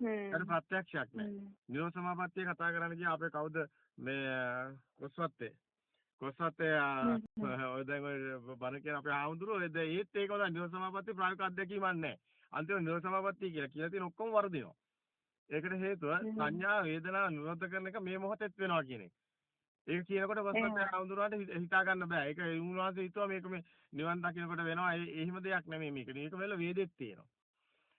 හ්ම්. ඒක ප්‍රත්‍යක්ෂයක් නෑ. නිරෝධ සමාපත්තිය කතා කරන්න ගියා අපේ කවුද මේ කොස්වත්තේ කොස්සතේ ඔය දැන් ඔය බණ කියන අපේ ආමුදුරෝ ඒත් ඒක උදා නිරෝධ සමාපatti ප්‍රායෝගික අධ්‍යක්ීමක් නැහැ. අන්තිම නිරෝධ සමාපatti කියලා කියලා තියෙන ඔක්කොම වර්ධිනවා. ඒකට හේතුව සංඥා වේදනා නිරෝධ කරන එක මේ මොහොතේත් වෙනවා කියන එක. ඒක කියනකොට කොස්සතේ ආමුදුරන්ට හිතා ගන්න බෑ. ඒක උන්වහන්සේ හිතුවා මේක මේ නිවන් දකින්නකොට වෙනවා. ඒ එහෙම දෙයක් නෙමෙයි මේක. මේක වෙල වේදෙත් තියෙනවා.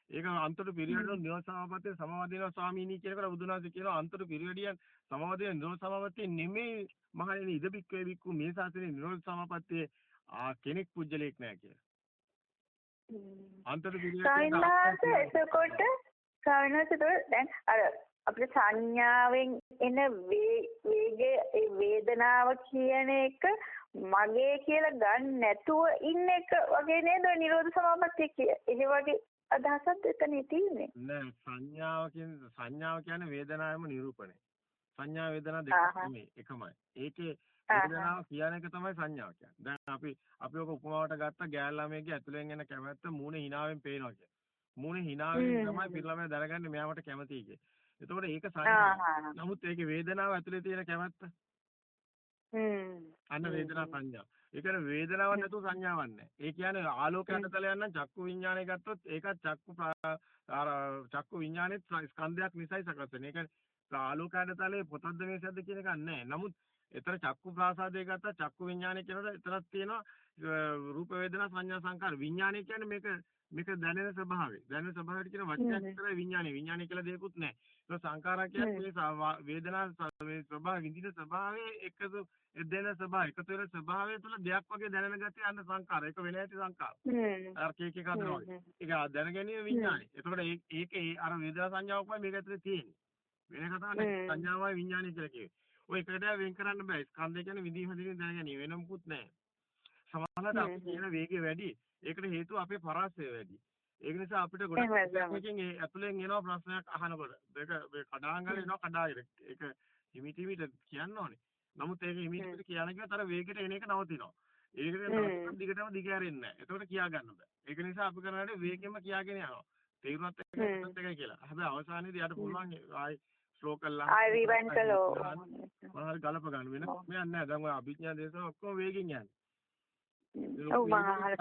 ඒක අන්තර පිරියඩ් නිරෝධ සමාපත්තිය සමවදිනවා ස්වාමීනි කියනකොට බුදුන් වහන්සේ කියනවා අන්තර පිරියඩියන් සමවදින නිරෝධ සමාපත්තිය නෙමෙයි මහණෙනි ඉද බික්කේ බික්කු මේ ශාසනයේ නිරෝධ සමාපත්තියේ ආ කෙනෙක් පුජ්‍යලයක් නෑ කියලා. අන්තර පිරියඩ්
සායනාස එතකොට සායනාස දැන් අර අපේ සංඥාවෙන් එන වේගය ඒ වේදනාව කියන එක මගේ කියලා ගන්න නැතුව ඉන්න එක වගේ නේද නිරෝධ සමාපත්තිය කිය. ඒ වගේ අදහසක් එතන තියෙන්නේ.
නෑ සංඥාව කියන්නේ සංඥාව කියන්නේ වේදනාවම නිරූපණය. සංඥා වේදනා දෙකක් නෙමෙයි එකමයි. ඒකේ වේදනාව කියන එක තමයි සංඥාව කියන්නේ. දැන් අපි අපි ඔක උපමාවට ගත්ත ගෑල් ළමයිගේ ඇතුලෙන් එන කැමැත්ත මූණේ hinaවෙන් පේනවා කියන්නේ. මූණේ hinaවෙන් තමයි පිළමයා දැනගන්නේ මෙයාට කැමතියි කිය. එතකොට ඒක සංඥා. නමුත් ඒකේ වේදනාව ඇතුලේ තියෙන කැමැත්ත. අන්න වේදනා සංඥා. ඒ කියන්නේ වේදනාවක් නැතුව සංඥාවක් නැහැ. ඒ කියන්නේ ආලෝකයන්ට තලයන් නම් චක්කු විඥානය ගත්තොත් ඒකත් චක්කු චක්කු විඥානෙත් ස්කන්ධයක් නිසායි සකස් වෙන්නේ. ඒ කියන්නේ ආලෝකයන්ට තලයේ පොතද්ද මේ සද්ද කියන එකක් නැහැ. නමුත් එතන චක්කු ප්‍රාසාදය ගත්තා චක්කු විඥානය කියනකොට එතනක් තියෙනවා රූප වේදනා සංඥා සංකාර විඥානය කියන්නේ මේක මේක දැනෙන ස්වභාවය. දැනෙන ස්වභාවයට කියන වචනයක් විතරයි විඥානය. විඥානය කියලා දෙයක්වත් නැහැ. ඒක සංකාරා කියන්නේ වේදනා මේ ස්වභාව විඳින ස්වභාවයේ එකතු දෙන ස්වභාවය එකතු වෙන ස්වභාවය තුළ දෙයක් වගේ දැනෙන ගැතිය අන්න සංකාර. ඒක වෙන ඇති සංකාර. අර කේක එක හදනවා වගේ. ඒක දැන ගැනීම විඥානය. එතකොට ඒකේ අර වේදනා සංඥාවක්මයි මේක ඇතුලේ තියෙන්නේ. වෙන කතාවක් නෑ. සංඥාවයි විඥානය කියලා කියේ. ඔය එකට වෙන් කරන්න බෑ. ස්කන්ධය කියන්නේ විඳින හදින දැන ගැනීම වෙන මොකුත් නෑ. සමහරවිට අපි කියන වේගය වැඩි. ඒකට හේතුව අපේ පරාසය වැඩි. ඒක නිසා අපිට ගොඩක් එකකින් ඒ ඇතුලෙන් එනවා ප්‍රශ්නයක් අහනකොට. ඒක මේ කඩාංගල එනවා කඩාගෙන. ඒක හිමිට හිමිට කියන්න ඕනේ. නමුත් ඒක හිමිට කියන කියත් අර වේගයට එන එක නවතිනවා. ඒකට දිගටම දිග ඇරෙන්නේ නැහැ. ඒකට කියා ගන්න බෑ. ඒක නිසා අපි කරන්නේ වේගෙම කියාගෙන යනවා. තේරුණත් එකයි කියලා. හැබැයි අවසානයේදී යාට පුළුවන් ආයි ස්ලෝ කළා.
ආයි රිවයින්ඩ් කළෝ.
මොනවාරි ගලප ගන්න වෙන මෙයක් නැහැ. දැන් ඔය අභිඥා දේශන ඔක්කොම වේගෙන් යන්නේ.
ඔව් මහා හරි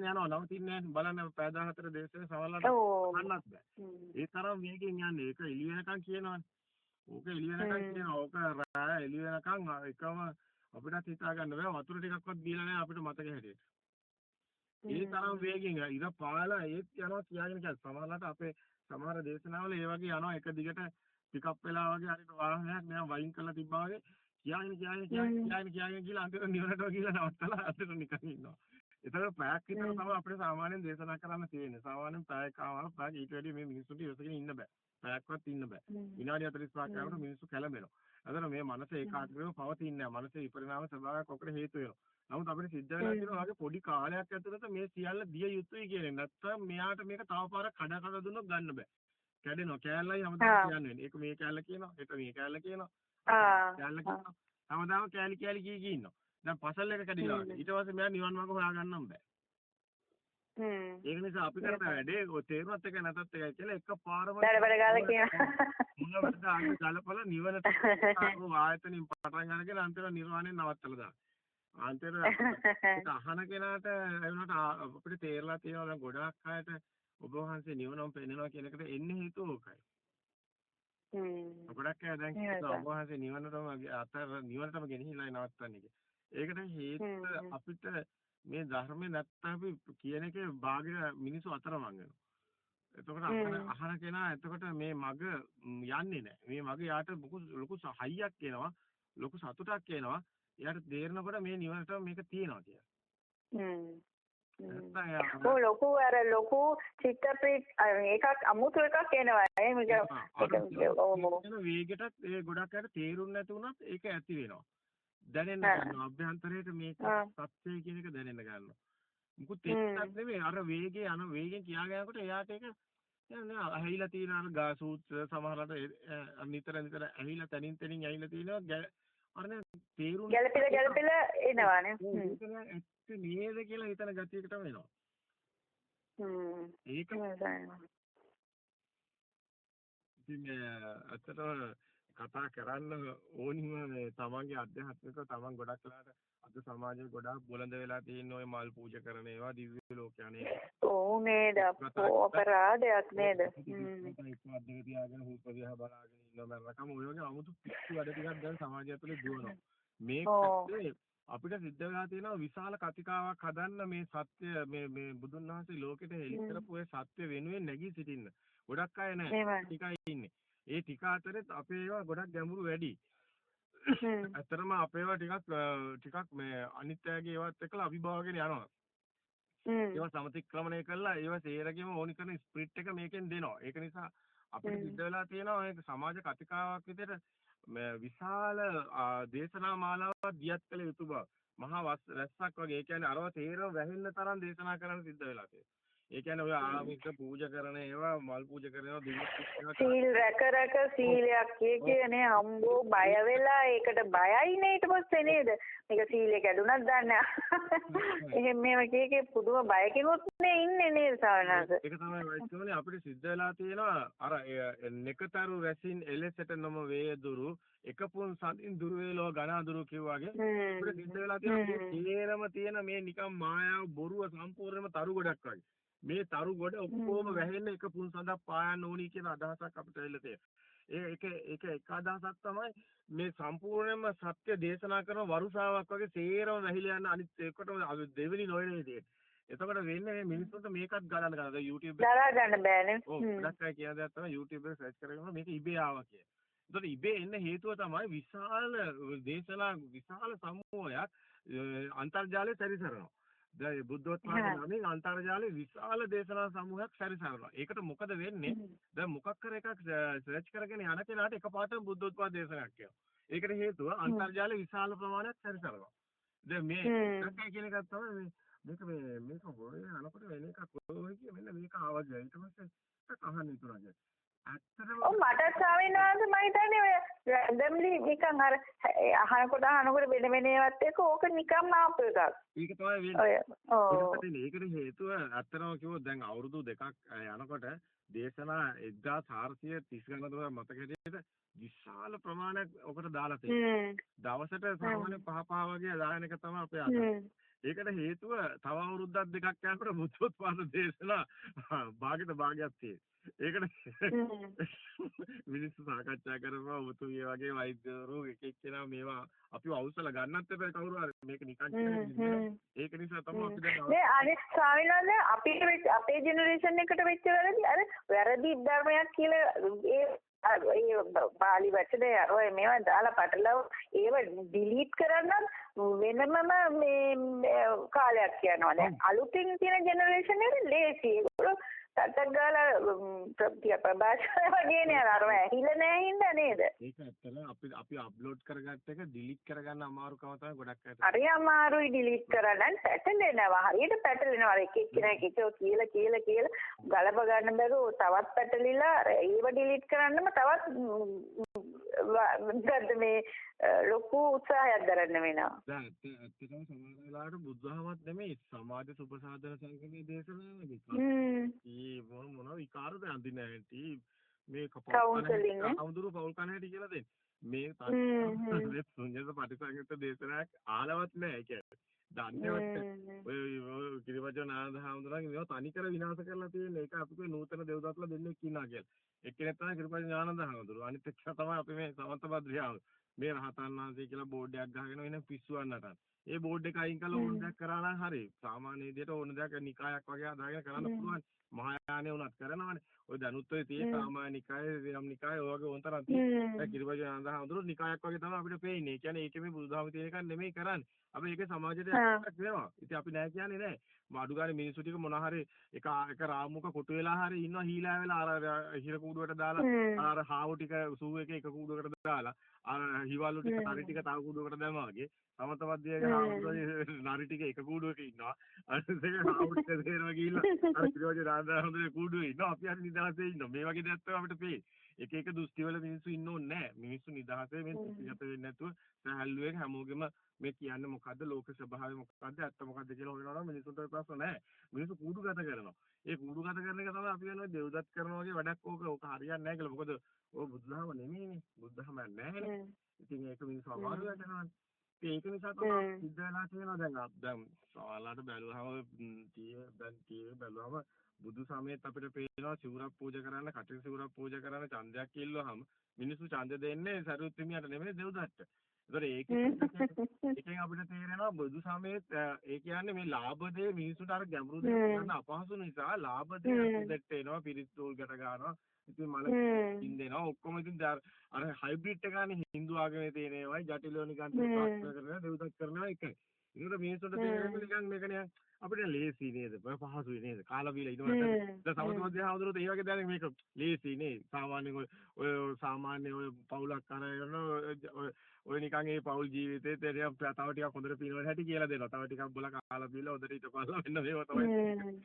යනවා. නවතින්නේ බලන්න පය 14 දේශනේ සවල්ලට ගන්නත් බෑ. ඒ තරම් වේගෙන් යන්නේ ඒක එළි වෙනකන් කියනවනේ. ඕක එළි වෙනකන් කියනවා. ඕක රාය එළි වෙනකන් එකම අපිටත් හිතා ගන්න බෑ. වතුර ටිකක්වත් දීලා නැහැ අපිට මතක හැටියට. ඒ තරම් වේගෙන් ඉර පාලා ඒත් යනවා කියාගෙන කියනවා සමහරවිට අපේ සමහර දේශනාවල ඒ වගේ යනවා. එක දිගට පිකප් වෙලා වගේ හරියට වාහනයක් මෙයා වයින් කරලා තිබ්බා වගේ කියාගෙන කියාගෙන කියාගෙන කියාගෙන කියලා අන්තිමට නිවනට ගිහලා නවත්තලා අතට නිකන් ඉන්නවා. ඒතර පැයක් විතර තමයි අපිට සාමාන්‍යයෙන් දේශනා කරන්න තියෙන්නේ. සාමාන්‍යයෙන් පැයක් ආවම පැයක් ඊට වැඩි මේ මිනිස්සුන්ට ඉවසගෙන ඉන්න බෑ. පැයක්වත් ඉන්න බෑ. විනාඩි 45ක් යනකොට මිනිස්සු කැළඹෙනවා. අතන මේ මනස ඒකාග්‍රව පවතින්නේ නැහැ. මනසේ විපරිණාම ස්වභාවයක් ඔකට හේතු වෙනවා. නමුත් අපිට සිද්ධ වෙලා තියෙනවා වගේ පොඩි කාලයක් ඇතුළත මේ සියල්ල දිය යුතුයි කියන්නේ. නැත්තම් මෙයාට මේක තව පාරක් කඩ කඩ දුන්නොත් ගන්න බෑ. කැඩෙනවා. කෑල්ලයි හැමදාම කියන්නේ. ඒක මේ කෑල්ල කියනවා. ඒක මේ. කෑල්ල කියනවා. හැමදාම කෑලි කෑලි කී කී ඉන්නවා. දැන් පසල් එක කැඩිලා වගේ. ඊට පස්සේ මෙයා නිවන් මාර්ග හොයාගන්නම් බෑ. හ්ම්. ඒක නිසා අපි කරන වැඩේ ඔය තේරුවත් එක නැතත් එකයි කියලා එකපාරම
දඩබඩ ගාලා කියන.
මුලවට ආගේ ගලපල නිවනට ආයතනින් පටන් ගන්නගෙන අන්තිම නිර්වාණය නවත්තලා දානවා. අන්තිමට අහන කෙනාට එවනට අපිට තේරලා තියෙනවා දැන් ගොඩාක් අයට ඔබ වහන්සේ නිවනම පෙන්වනවා කියන එකට එන්නේ හේතුව ඕකයි. ගොඩක් අය දැන් වහන්සේ නිවනටම අතර නිවනටම ගෙනහිලා නවත්තන්නේ ඒකට හේතුව අපිට මේ ධර්මේ නැත්තම් අපි කියන එකේ භාගය මිනිස්සු අතරමං වෙනවා. එතකොට අහන කෙනා එතකොට මේ මග යන්නේ නැහැ. මේ මග යාට ලොකු ලොකු හයියක් එනවා. ලොකු සතුටක් එනවා. එයාට තේරෙනකොට මේ නිවනට මේක තියෙනවා කියලා.
හ්ම්. ඔව් ලොකු අර ලොකු චිත්ත ඒකක් අමුතු එකක් එනවා. නේ මේක
වේගයටත් ඒ ගොඩක් අයට තේරුම් නැති වුණත් ඒක ඇති වෙනවා. දැනෙන්න ගන්නවා. අභ්‍යන්තරයට මේක සත්‍යය කියන එක දැනෙන්න ගන්නවා. මුකුත් එක්කක් නෙමෙයි. අර වේගය යන වේගෙන් කියාගෙන යනකොට එයාට ඒක නෑ ඇහිලා තියෙන අර ගාසූත්‍ර සමහරකට නිතර නිතර ඇහිලා තනින් තනින් ඇහිලා තියෙනවා අර තේරුම්
ගැළපෙලා ගැළපෙලා එනවානේ
ඇත්ත නේද කියලා හිතන ගතියකටම එනවා.
හ්ම්.
ඒක ඉතින් ඇත්තටම කතා කරන්න ඕනිම තමන්ගේ අධ්‍යාත්මික තමන් ගොඩක් වෙලාට අද සමාජයේ ගොඩාක් බොළඳ වෙලා තියෙන ඔය මල් පූජා කරන ඒවා දිව්‍ය ලෝකයනේ.
ඕ නේද අපරාධයක් නේද.
හ්ම්. ඒක අද්දක තියාගෙන හුස්ම දිහා බලාගෙන ඉන්න මරණකම ඔය වගේ 아무තු පිස්සු වැඩ ටිකක් දැන් සමාජය තුළ දුවනවා. මේක අපිට සිද්ධ වෙලා තියෙනවා විශාල කතිකාවක් හදන්න මේ සත්‍ය මේ මේ බුදුන් වහන්සේ ලෝකෙට හෙළි කරපු ඒ සත්‍ය වෙනුවෙන් නැගී සිටින්න. ගොඩක් අය නැහැ. ටිකයි ඉන්නේ. ඒ ටික අතරෙත් අපේ ඒවා ගොඩක් ගැඹුරු වැඩි. [laughs] ඇත්තටම අපේ ඒවා ටිකක් ටිකක් මේ අනිත් අයගේ ඒවත් එක්කලා අභිභාවගෙන යනවා. ඒවා සමතික්‍රමණය කළා ඒවා සේරගෙම ඕනි කරන ස්ප්‍රිට් එක මේකෙන් දෙනවා. ඒක නිසා අපිට සිද්ධ වෙලා තියෙනවා මේක සමාජ කතිකාවක් විදිහට විශාල දේශනා මාලාවක් දියත් කළ යුතු බව. මහා රැස්සක් වගේ. ඒ කියන්නේ අරව තේරව වැහෙන්න තරම් දේශනා කරන්න සිද්ධ වෙලා තියෙනවා. ඒ කියන්නේ ඔය ආමික පූජා කරන ඒවා මල් පූජා කරනවා දුන්නු
සීල් රැක රැක සීලයක් කිය කියන්නේ අම්බෝ බය වෙලා ඒකට බයයිනේ ඊට පස්සේ නේද? මේක සීලේ කැඩුනත් දන්නේ එහෙම මේව කිය කිය පුදුම බයකිනුත් නේ ඉන්නේ නේද සවනස?
ඒක තමයි වයිස්කෝනේ අපිට සිද්ධ වෙලා තියෙනවා. අර නෙකතරු රැසින් එලෙසට නම වේදුරු එකපුන් සඳින් දුර වේලෝ ඝනදුරු කිව්වාගේ අපිට සිද්ධ වෙලා තියෙනවා. මේ තේරම තියෙන මේ නිකම් මායාව බොරුව සම්පූර්ණයෙන්ම තරු ගොඩක් වගේ මේ තරු ගොඩ ඔක්කොම වැහෙන්න එක පුන් සඳක් පායන්න ඕනි කියන අදහසක් අපිට එල්ල තියෙනවා. ඒක ඒක එක අදහසක් තමයි මේ සම්පූර්ණයෙන්ම සත්‍ය දේශනා කරන වරුසාවක් වගේ සේරම වැහිලා යන අනිත් එකටම දෙවෙනි නොයනේ තියෙන්නේ. එතකොට වෙන්නේ මේ මිනිස්සුන්ට මේකත් ගණන් ගන්න. දැන් YouTube
දරා ගන්න බෑනේ
ඔව් ගොඩක් අය කියන දේක් තමයි YouTube එකේ සර්ච් කරගෙන මේක ඉබේ ආවා කියලා. එතකොට ඉබේ එන්න හේතුව තමයි විශාල දේශනා විශාල සමූහයක් අන්තර්ජාලයේ සැරිසරනවා. දැන් බුද්ධෝත්පාද නමින් අන්තර්ජාලයේ විශාල දේශනා සමූහයක් සැරිසරනවා. ඒකට මොකද වෙන්නේ? දැන් මොකක් කර එකක් සර්ච් කරගෙන යන කෙනාට එකපාරටම බුද්ධෝත්පාද දේශනයක් කියනවා. ඒකට හේතුව අන්තර්ජාලයේ විශාල ප්‍රමාණයක් සැරිසරනවා. දැන් මේ එකයි කියන එකක් තමයි මේ මේක මේ මේක හොරේ අනකොට වෙන එකක් ඔය කිය මෙන්න මේක ආවා කියලා. ඊට පස්සේ එකක් අහන්න ඉතුරුයි.
ඔව් මට ස්වාමීන් වහන්සේ මම හිතන්නේ ඔය රැන්ඩම්ලි නිකන් අර අහනකොට අහනකොට වෙන වෙන ඒවාත් එක්ක ඕක නිකම්ම ආපු එකක්.
ඒක තමයි වෙන්නේ.
ඔය ඔව්
ඒකට හේතුව ඇත්තටම කිව්වොත් දැන් අවුරුදු දෙකක් යනකොට දේශනා 1430 ගණන් දුර මතක හැටියට විශාල ප්‍රමාණයක් ඔකට දාලා තියෙනවා. දවසට සාමාන්‍ය පහ පහ වගේ දාන එක තමයි අපේ අදහස. ඒකට හේතුව තව අවුරුද්දක් දෙකක් යනකොට බුද්ධෝත්පාද දේශනා භාගයට භාගයක් තියෙනවා. ඒකට මිනිස්සු සාකච්ඡා කරනවා ඔබතුමිය වගේ වෛද්‍යවරු එක එක්කෙනා මේවා අපිව අවසල ගන්නත් එපා කවුරු හරි. මේක නිකන් ඒක නිසා තමයි අපි දැන්
නේ අනිත් ස්වාමීන් වහන්සේ අපිට වෙච්ච අපේ ජෙනරේෂන් එකට වෙච්ච වැරදි. අර වැරදි ධර්මයක් කියලා ඒ ඒ බාලි වචනේ අර ඔය මේවා දාලා පටලව ඒව ඩිලීට් කරන්න වෙනමම මේ කාලයක් යනවා. දැන් අලුතින් තියෙන ජෙනරේෂන් එකට ලේසි ඒගොල්ලෝ ටටක් ගාලා ප්‍රතිය ප්‍රභාෂය වගේනේ අර ඇහිලා නැහැ හින්දා නේද?
ඒක ඇත්තට අපි අපි අප්ලෝඩ් කරගත්ත එක ඩිලීට් කරගන්න අමාරුකම තමයි ගොඩක් අයට
හරි අමාරුයි ඩිලීට් කරන්න. පැටලෙනවා. හරියට පැටලෙනවා. එක එක්කෙනා එක එක කියලා කියලා කියලා. ගලප ගන්න බැරුව තවත් පැටලිලා ඒව ඩිලීට් කරන්නම තවත් මොකද්ද මේ ලොකු උත්සාහයක් දරන්න වෙනවා.
දැන් ඇත්ත- ඇත්තටම සමහර වෙලාවට බුද්ධහමත් නෙමෙයි සමාජ සුබසාධන සංගමයේ දේශනාවලදී
හ්ම්.
ඒ මොන මොන විකාරද අඳින ඇටි මේ
Counselling නේ?
කවුරුරු පවුල් කන හැටි කියලා දෙන්නේ. මේ. තාත්තේ [laughs] සුඤ්ඤත පටිසංයුක්ත දේශනාවක් ආලවත් ඒ කියන්නේ
හ්ම්.
ඔය කිරිවචන ආනන්ද හාමුදුරන්ගේ මේවා තනිකර විනාශ කරලා තියෙන එක අපි කිව්වේ නූතන දෙව්දත්ලා දෙන්නෙක් ඉන්නවා කියලා. එක්කෙනෙක් තමයි කිරිවචන ආනන්ද හාමුදුරුවෝ. අනිත් එක්කෙනා තමයි අපි මේ සමන්ත බද්‍රියාව. මේ රහතන් වහන්සේ කියලා බෝඩ් එකක් ගහගෙන වෙන පිස්සුවක් නටන. ඒ බෝඩ් එක අයින් කරලා ඕන දෙයක් කරා නම් හරි. සාමාන්‍ය විදිහට ඕන දෙයක් නිකායක් වගේ හදාගෙන කරන්න. පුළුවන්. මහායානෙ උනත් කරනවනේ. ඔය දැනුත් ඔය තියෙන
හ්ම්.
සාමාන්‍ය නිකායේ ඔය වගේ ඕන තරම් තියෙනවා. කිරිවචන ආනන්ද හාමුදුරුවෝ නිකායක් වගේ තමයි අපිට පේන්නේ. ඒ කියන්නේ ඒකේ මේ බුදුදහම තියෙන එකක් නෙමෙයි කරන්නේ. අපි ඒක සමාජයට. යටත් වෙනවා. ඉතින් අපි නෑ කියන්නේ නෑ. මාඩු ගානේ මිනිස්සු ටික මොන හරි එක එක රාමුක කොටු වෙලා හරි ඉන්නවා හීලා වෙලා අර හිර කූඩුවට දාලා. අර හාවු ටික සූ එකේ එක කූඩුවකට දාලා හිවලු ටික. හරි ටික තව කූඩුවකට දැම්මා වගේ. සමතවද්දයේ
හ්ම්.
හාමුදුරුවෝ නරි ටික එක කූඩුවක ඉන්නවා. අනිත් එක හාවු ටික දේරම ගිහිල්ලා අර පිළිවෙල රාජාහඳුනේ කූඩුවේ ඉන්නවා. අපි හරි නිදහසේ ඉන්නවා. මේ වගේ දෙයක් තමයි අපිට පේන්නේ. එක එක දෘෂ්ටි වල මිනිස්සු ඉන්න ඕනේ නැහැ. මිනිස්සු නිදහසේ මේ. දෘෂ්ටිගත වෙන්නේ නැතුව සහැල්ලුවෙන් හැමෝගෙම මේ කියන්නේ මොකද්ද? ලෝක ස්වභාවය මොකද්ද? ඇත්ත මොකද්ද කියලා හොයනවා නම් මිනිස්සුන්ට ප්‍රශ්න නැහැ. මිනිස්සු කූඩුගත කරනවා. ඒ කූඩුගත කරන එක තමයි අපි යනවා දෙව්දත් කරනවා වගේ වැඩක් ඕක. ඕක හරියන්නේ නැහැ කියලා. මොකද ඔය බුදුදහම නෙමෙයිනේ බුදුදහම නැහැ
හ්ම්.
ඉතින් ඒක මිනිස්සු අමාරු වෙනවා ඉතින් ඒක නිසා තමයි. සිද්ධ වෙලා තියෙනවා දැන් දැන් සමහරලාට බැලුවහම ටීවී දැන් ටීවී බැලුවම බුදු සමයේත් අපිට පේනවා සිවුරක් පූජා කරන්න කටින් සිවුරක් පූජා කරන්න ඡන්දයක් ඉල්ලුවහම මිනිස්සු ඡන්ද දෙන්නේ සරුවත් හිමියට නෙමෙයි දෙව්දත්ට. ඒතර ඒකෙන් එකෙන් අපිට තේරෙනවා බුදු සමයේත් ඒ කියන්නේ මේ ලාභ දේ මිනිස්සුන්ට අර ගැඹුරු දේ. ගන්න අපහසු නිසා ලාභ දේ
හ්ම්.
දෙට එනවා පිරිත් තෝල් ගැට ගන්නවා. ඉතින් මල. ඉන්දෙනවා ඔක්කොම ඉතින් අර හයිබ්‍රිඩ් එකනේ හින්දු ආගමේ තියෙන ඒවායි ජටිලෝ නිකන්. ප්‍රශ්න කරන දෙව්දත් කරනවා එකයි. ඒකට මිනිස්සුන්ට තේරෙන්නේ නිකන් මේක නිකන් අපිට ලේසි නේද? පහසුයි නේද? කාලා බීලා ඉන්නවට දැන් සමතමධ්‍ය හාමුදුරුවෝ ඒ වගේ දැන මේක ලේසි නේ. සාමාන්‍යයෙන් ඔය සාමාන්‍ය ඔය පවුලක් අරගෙන ඔය ඔය නිකන් ඒ පවුල් ජීවිතේ තේරිය තව ටිකක් හොඳට පිනවල හැටි කියලා දෙනවා. තව ටිකක් බොලා කාලා බීලා හොඳට හිටපල්ලා මෙන්න මේව තමයි.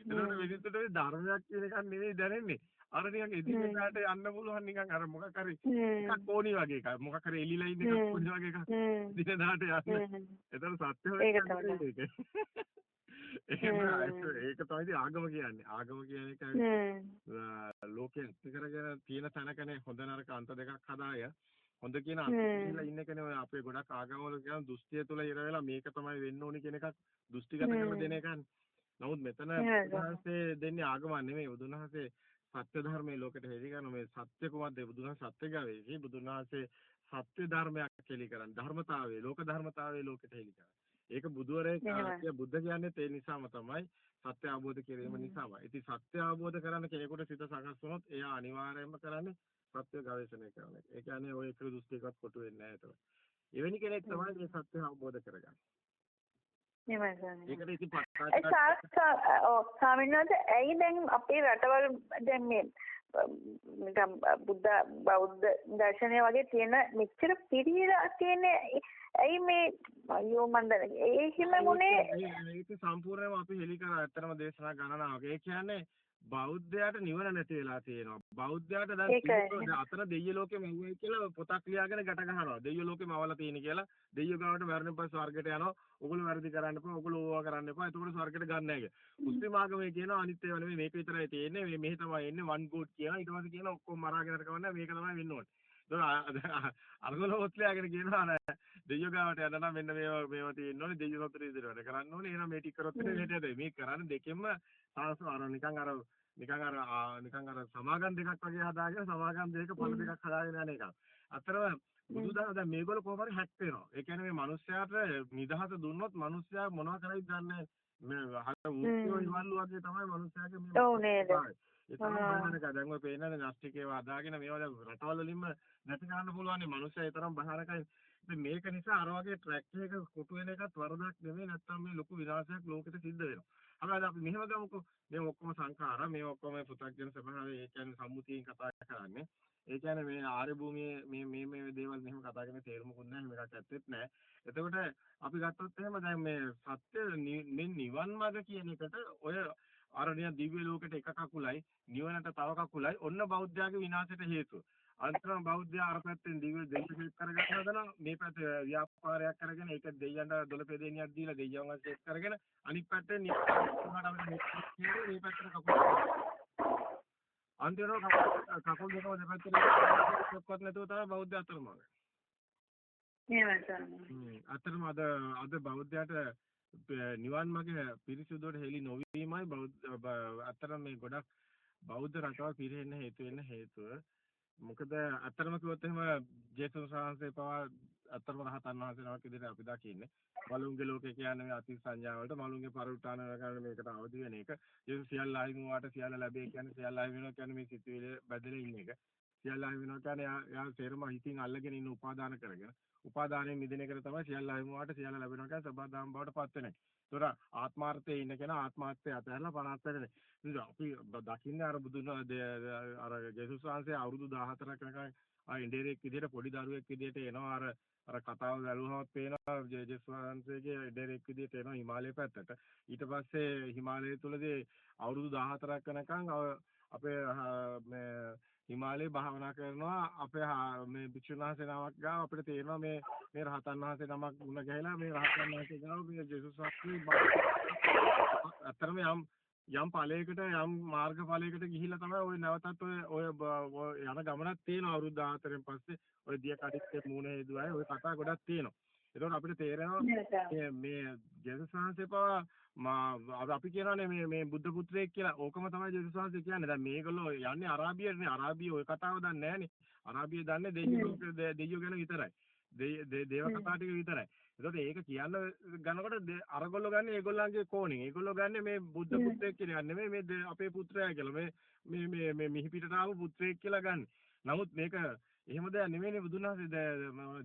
එතකොට විදිහට ධර්මයක් කියන එකක් නෙවෙයි දැනෙන්නේ. අර නිකන් එදිනෙදාට යන්න පුළුවන් නිකන් අර මොකක් හරි එකක් ඕනි වගේ එකක්. මොකක් හරි එලිලා ඉන්න එකක් ඕනි වගේ එකක්. එදිනෙදාට යන්න. එතන සත්‍ය හොයන්නේ එහෙම ඒක තමයි [laughs] ආගම කියන්නේ. ආගම කියන එක ලෝකෙන් කරගෙන තියෙන තැනකනේ හොඳ නරක අන්ත දෙකක් හදාය. හොඳ කියන අන්තිමලා ඉන්න කෙනේ ඔය අපේ ගොඩක් ආගමවල කියන දෘෂ්ටිය තුල ඉර වෙලා මේක තමයි වෙන්න ඕනි කියන එකක් දෘෂ්ටිගත කරන දෙන එකනේ. නමුත් මෙතන බුදුහාසේ දෙන්නේ ආගම නෙමෙයි. බුදුහාසේ සත්‍ය ධර්මයේ ලෝකෙට හෙළි කරන මේ සත්‍ය කුමක්ද? බුදුහාම සත්‍ය ගාවේ. බුදුහාසේ සත්‍ය ධර්මයක් හෙළි කරන්නේ. ධර්මතාවයේ ලෝක ධර්මතාවයේ ලෝකෙට හෙළි කරන්නේ. ඒක බුදුවරේ බුද්ධ කියන්නේ ඒ නිසාම තමයි සත්‍ය අවබෝධ කිරීම නිසාමයි. ඉතින් සත්‍ය අවබෝධ කරන්න කෙනෙකුට සිත සකස් වුණොත් එයා අනිවාර්යයෙන්ම කරන්නේ සත්‍ය ගවේෂණය කරන එක. ඒ කියන්නේ ඔය එක දෘෂ්ටියකවත් කොටු වෙන්නේ නැහැ ඒතකොට. එවැනි කෙනෙක් තමයි මේ සත්‍ය අවබෝධ කරගන්නේ. ඒකට ඉතින්
වහන්සේ ඇයි දැන් අපේ රටවල් දැන් මේ නිකම් බුද්ධ බෞද්ධ දර්ශනය වගේ තියෙන මෙච්චර පිළිලා තියෙන ඇයි මේ අයියෝ මන් දැන ඒ හිම මොනේ
ඒක සම්පූර්ණයෙන්ම අපි හෙලි කරා ඇත්තම දේශනා ගණනාවක ඒ කියන්නේ බෞද්ධයාට නිවන නැති වෙලා තියෙනවා. බෞද්ධයාට දැන් අතන දෙවිය ලෝකෙ මැව්වයි කියලා පොතක් ලියාගෙන ගැට ගහනවා. දෙවිය ලෝකෙ මවලා තියෙන කියලා. දෙවියෝ ගාවට මරණ පස්සේ ස්වර්ගයට යනවා. ඔගොල්ලෝ වැරදි කරන්න එපා. ඔගොල්ලෝ ඕවා කරන්න එපා. එතකොට ස්වර්ගයට ගන්න නැහැ කියලා. මුස්ලිම් ආගමේ කියනවා අනිත් ඒවා නෙමෙයි මේක විතරයි තියෙන්නේ. මේ මෙහෙ තමයි එන්නේ වන් ගෝඩ් කියනවා. ඊට පස්සේ කියනවා ඔක්කොම මරාගෙන කරකවන්න මේක තමයි වෙන්න ඕනේ. අරගල ඔත්ලයාගෙන කියනවා නෑ. දෙයියෝ ගාවට යන්න නම් මෙන්න මේවා මේවා තියෙන්න ඕනේ. දෙයියෝ විදිහට වැඩ කරන්න ඕනේ. එහෙනම් මේ ටික කරොත් මෙහෙට මේ කරන්නේ දෙකෙන්ම සාසු අර නිකන් අර නිකන් අර නිකන් අර සමාගම් දෙකක් වගේ හදාගෙන සමාගම් දෙක පළ දෙකක් හදාගෙන යන එක. අතරම බුදුදහම දැන් මේගොල්ලෝ කොහොම හරි හැක් වෙනවා. ඒ කියන්නේ මේ මිනිස්යාට නිදහස දුන්නොත් මිනිස්යා මොනවා කරයිද දන්නේ? මේ හර උත්සව ඉවල්ලු වගේ තමයි මිනිස්යාගේ මේ
ඔව් නේද
ඒ තමයි භයානක දැන් ඔය පේනනේ නාස්තිකේව හදාගෙන මේවා රටවල වලින්ම නැති කරන්න පුළුවන් නේ. මිනිස්සයා ඒ තරම් භයානකයි ඉතින් මේක නිසා අර වගේ ට්‍රැක් එක කොටු වෙන එකත් වරදක් නෙමෙයි. නැත්තම් මේ ලොකු විනාශයක් ලෝකෙට සිද්ධ වෙනවා. හැබැයි අපි මෙහෙම ගමුකෝ. මේ ඔක්කොම සංඛාර මේ ඔක්කොම පෘථග්ජන ස්වභාවය ඒ කියන්නේ සම්මුතියෙන් කතා කරන්නේ. ඒ කියන්නේ මේ ආර්ය භූමියේ මේ මේ මේ දේවල් මෙහෙම කතා කරන තේරුමකුත් නැහැ මේකට ඇත්තෙත් නැහැ. එතකොට අපි ගත්තොත් එහෙම දැන් මේ සත්‍ය මේ නිවන් මාර්ග කියන එකට ඔය අරණ්‍ය දිව්‍ය ලෝකෙට එක කකුලයි නිවනට තව කකුලයි. ඔන්න බෞද්ධයාගේ විනාශයට හේතුව. අන්තරම බෞද්ධයා අර පැත්තෙන් දිව්‍ය දෙවියෙක් කරගන්න හදනවා. මේ පැත්තේ ව්‍යාපාරයක් කරගෙන ඒක දෙයියන්ට දොළපේ දෙනියක් දීලා දෙයියන් වහන්සේ කරගෙන අනිත් පැත්තේ නිකුත් මේ පැත්තට කකුල අන්තිමට කකුල් දෙකම දෙපැත්තට ඔක්කොත් නැතුව තමයි බෞද්ධ අතරමඟ.
එහෙමයි
අතරම අද අද බෞද්ධයාට නිවන් මාගේ පිරිසුදුවට හෙලි නොවීමයි බෞද්ධ අතර මේ ගොඩක් බෞද්ධ රටවල් පිරෙන්න හේතු වෙන්න හේතුව. මොකද අතරම කිව්වොත් එහෙම ජේසුස් වහන්සේ පවා අතරම රහතන් වහන්සේ නමක් විදිහට අපි දකින්නේ. මලුන්ගේ ලෝකේ කියන්නේ මේ අති සංඥා වලට මලුන්ගේ පරිඋත්තාන කරන මේකට අවදි වෙන එක. ජේසුස් සියල්ල අහිමි වාට සියල්ල ලැබේ කියන්නේ සියල්ල අහිමි වෙනවා කියන්නේ මේ සිතුවිලි බැදලා ඉන්න එක. සියල්ල අහිමි වෙනවා කියන්නේ යා තේරම හිතින් අල්ලගෙන ඉන්න උපාදාන කරගෙන. උපාදානයෙන් මිදෙන එකට තමයි සියල්ල අහිමුවාට සියල්ල ලැබෙනවා කියන්නේ සබදාම් බවට පත් වෙන එක. ඒතොර ආත්මාර්ථයේ ඉන්න කෙනා ආත්මාර්ථය අතහැරලා පණත් වෙන්නේ. ඉතින් අපි දකින්නේ අර බුදුන් අර ජේසුස් වහන්සේ අවුරුදු 14ක් යනකම් ආ ඉන්ඩියරෙක් විදිහට පොඩි දරුවෙක් විදිහට එනවා අර අර කතාව බැලුවම පේනවා ජේසුස් වහන්සේගේ ඉන්ඩියරෙක් විදිහට එනවා හිමාලය පැත්තට. ඊට පස්සේ හිමාලය තුලදී අවුරුදු 14ක් යනකම් අපේ මේ හිමාලයේ භාවනා කරනවා අපේ මේ භික්ෂුන් වහන්සේ නමක් ගාව අපිට තේරෙනවා මේ මේ රහතන් වහන්සේ නමක් මුණ ගැහිලා මේ රහතන් වහන්සේ ගාව මේ ජේසුස් වහන්සේ අතරම යම් යම් ඵලයකට යම් මාර්ග ඵලයකට ගිහිල්ලා තමයි ওই නැවතත් ඔය ඔය යන ගමනක් තියෙනවා අවුරුදු 14න් පස්සේ. ඔය දිය කඩਿੱත්තේ මූණ හේදුවයි ඔය කතා ගොඩක් තියෙනවා. එතකොට අපිට තේරෙනවා මේ ජේසුස් වහන්සේ පවා අපි කියනවානේ මේ මේ බුද්ධ පුත්‍රයෙක් කියලා. ඕකම තමයි ජේසුස් වහන්සේ කියන්නේ. දැන් මේගොල්ලෝ යන්නේ අරාබියටනේ. අරාබිය ওই කතාව දන්නේ නැහනේ. අරාබිය දන්නේ දෙයියෝ දෙයියෝ ගැන විතරයි. දේව කතා ටික විතරයි. ඒකට ඒක කියන්න ගනකොට අරගොල්ලෝ ගන්න ඒගොල්ලන්ගේ කෝණින්. ඒගොල්ලෝ ගන්න මේ බුද්ධ පුත්‍රයෙක් එක නෙමෙයි මේ අපේ පුත්‍රයා කියලා. මේ මේ මේ මේ මිහි පිටට ආපු පුත්‍රයෙක් කියලා ගන්න. නමුත් මේක එහෙම දෙයක් නෙමෙයිනේ බුදුන් වහන්සේ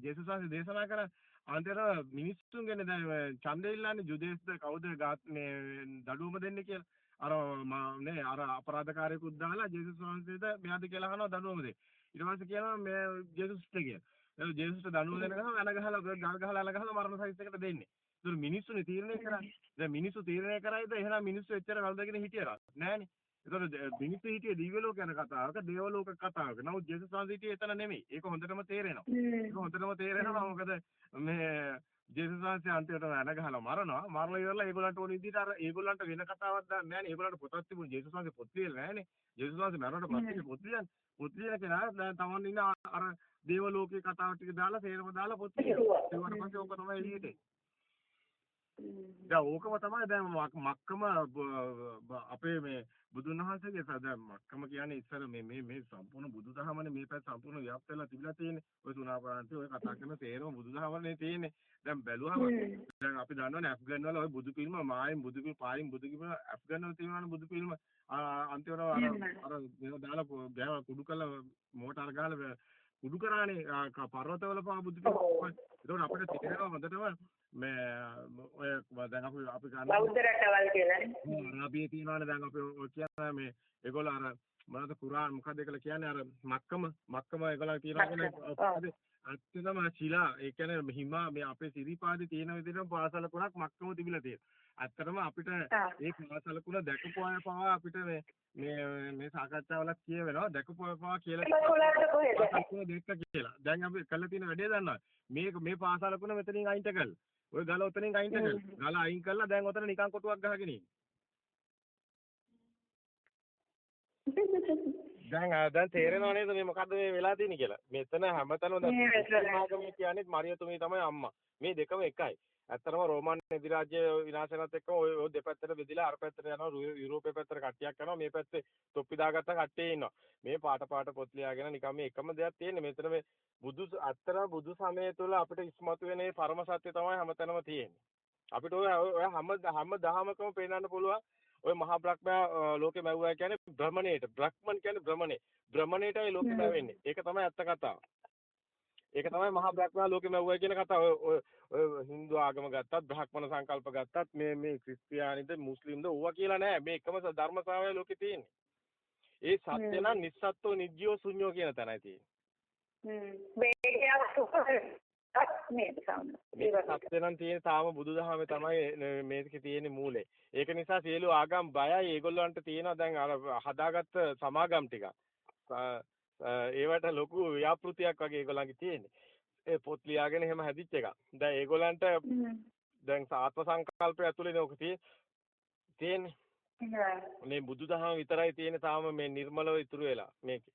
ජේසුස් වහන්සේ දේශනා කරන්නේ අන්තර මිනිස්සුන්ගෙන දැන් ඡන්දෙ ඉල්ලන්නේ ජුදේස්ද කවුද ගාත් මේ දඩුවම දෙන්නේ කියලා. අර නේ අර අපරාධකාරයෙකුත් දාලා ජේසුස් වහන්සේට මෙයාද කියලා අහනවා දඩුවම දෙන්න. ඊට පස්සේ කියනවා මේ ජේසුස්ට කියලා. ඒ ජේසුස්ට දඩුවම දෙන ගමන් අන ගහලා ගල් ගහලා අල ගහලා මරණ සයිස් එකට දෙන්නේ. ඒතර මිනිස්සුනේ තීරණය කරන්නේ. දැන් මිනිස්සු තීරණය කරයිද එහෙනම් මිනිස්සු එච්චර වලදගෙන හිටියද? නෑනේ. ඒතකොට මිනිස්සු හිටියේ දිව්‍ය ලෝක යන කතාවක දේව ලෝක කතාවක. නමුත් ජේසුස් වහන්සේ හිටියේ එතන නෙමෙයි. ඒක හොඳටම තේරෙනවා. ඒක හොඳටම තේරෙනවා. මොකද මේ ජේසුස් වහන්සේ අන්තිමට ඇන ගහලා මරනවා. මරලා ඉවරලා ඒගොල්ලන්ට ඕන විදිහට අර ඒගොල්ලන්ට වෙන කතාවක් දාන්න නෑනේ. ඒගොල්ලන්ට පොතක් තිබුණ ජේසුස් වහන්සේ පොත් ලියලා නෑනේ. ජේසුස් වහන්සේ මරණට පස්සේ පොත් ලියන්නේ. පොත් ලියන කෙනා දැන් තමන් ඉන්න අර දේව ලෝකේ කතාව ටික දාලා සේරම දාලා පොත් ලියනවා. ඊට පස්සේ ඕක තමයි එළියට දැන් ඕකම තමයි දැන් මක්කම අපේ මේ බුදුන් වහන්සේගේ දැන් මක්කම කියන්නේ ඉස්සර මේ මේ මේ සම්පූර්ණ බුදුදහමනේ මේ පැත්ත සම්පූර්ණ ව්‍යාප්ත වෙලා තිබිලා තියෙන්නේ. ඔය සුණාපරන්ති ඔය කතා කරන තේරම බුදුදහමනේ තියෙන්නේ. දැන් බැලුවම දැන් අපි දන්නවනේ ඇෆ්ගන් වල ඔය බුදු පිළිම මායින් බුදු පිළිම පායින් බුදු පිළිම ඇෆ්ගන් වල තියෙනවනේ බුදු පිළිම අන්තිමට අර අර මේව දාලා ගෑව කුඩු කරලා මෝටාර ගහලා කුඩු කරානේ පර්වතවල පා බුදු පිළිම. ඒකෝට අපිට තේරෙනවා හොඳටම මේ ඔය දැන් අපි අපි ගන්න
බෞද්ධ රටවල් කියලානේ.
අරාබියේ තියෙනවානේ දැන් අපි ඔය කියන්නේ මේ ඒගොල්ලෝ අර මොනවද කුරාන් මොකද ඒකලා කියන්නේ අර මක්කම මක්කම ඒගොල්ලෝ තියෙනවානේ ඇත්තටම ශිලා ඒ කියන්නේ හිමා මේ අපේ සිරිපාදේ තියෙන විදිහටම පාසල කුණක් මක්කම තිබිලා තියෙනවා. ඇත්තටම අපිට ඒ පාසල කුණ දැකපු අය පවා අපිට මේ මේ මේ සාකච්ඡාවලත් කියවෙනවා දැකපු අය පවා කියලා කියලා. දැන් අපි කළා තියෙන වැඩේ දන්නවා. මේ මේ පාසල කුණ මෙතනින් අයින්ට කළා. ඔය ගල ඔතනින් අයින් කරලා. ගල අයින් කරලා දැන් ඔතන නිකන් කොටුවක් ගහගෙන ඉන්නේ. [laughs] දැන් දැන් තේරෙනව නේද මේ මොකද්ද මේ වෙලා තියෙන්නේ කියලා. මෙතන හැමතැනම දැන් කියන්නේ මරියතුමී තමයි අම්මා. මේ දෙකම එකයි. ඇත්තටම රෝමන් අධිරාජ්‍ය විනාශ වෙනත් එක්කම ඔය ඔය දෙපැත්තට බෙදිලා අර පැත්තට යනවා යුරෝපේ පැත්තට කට්ටියක් යනවා මේ පැත්තේ තොප්පි දාගත්ත කට්ටිය ඉන්නවා. මේ පාට පාට පොත් ලියාගෙන නිකන් මේ එකම දෙයක් තියෙන්නේ. මෙතන මේ බුදු ඇත්තටම බුදු සමය තුළ අපිට ඉස්මතු වෙන මේ පරම සත්‍ය තමයි හැමතැනම තියෙන්නේ. අපිට ඔය ඔය හැම හැම දහමකම පේනන්න පුළුවන් ඔය මහා බ්‍රහ්මයා ලෝකෙ මැව්වා කියන්නේ භ්‍රමණයට. බ්‍රහ්මන් කියන්නේ භ්‍රමණේ. භ්‍රමණයටයි ලෝකෙ මැවෙන්නේ. ඒක තමයි ඇත්ත කතාව. ඒක තමයි මහා බ්‍රහ්මයා ලෝකෙ මැව්වා කියන කතාව. ඔය ඔය Hindu ආගම ගත්තත්, බ්‍රහ්මන සංකල්ප ගත්තත්, මේ මේ ක්‍රිස්තියානිද, මුස්ලිම්ද ඕවා කියලා නෑ. මේ එකම ධර්ම ශ්‍රාවය ලෝකෙ තියෙන්නේ. ඒ සත්‍ය නම් නිස්සත්ත්ව නිජ්ජෝ ශුන්‍යෝ කියන තැනයි තියෙන්නේ. මේක සත්‍ය නම් තියෙන තාම බුදුදහමේ තමයි මේකේ තියෙන මූලේ. ඒක නිසා සියලු ආගම් බයයි ඒගොල්ලන්ට තියෙනවා දැන් අර හදාගත්ත සමාගම් ටිකක්. ඒවට ලොකු ව්‍යාපෘතියක් වගේ ඒගොල්ලන්ගේ තියෙන්නේ. ඒ පොත් ලියාගෙන එහෙම හැදිච්ච එකක්. දැන් ඒගොල්ලන්ට දැන් ආත්ම සංකල්පය ඇතුලේනේ ඔක තියෙන්නේ. මේ බුදුදහම විතරයි තියෙන්නේ තාම මේ නිර්මලව ඉතුරු වෙලා මේකේ.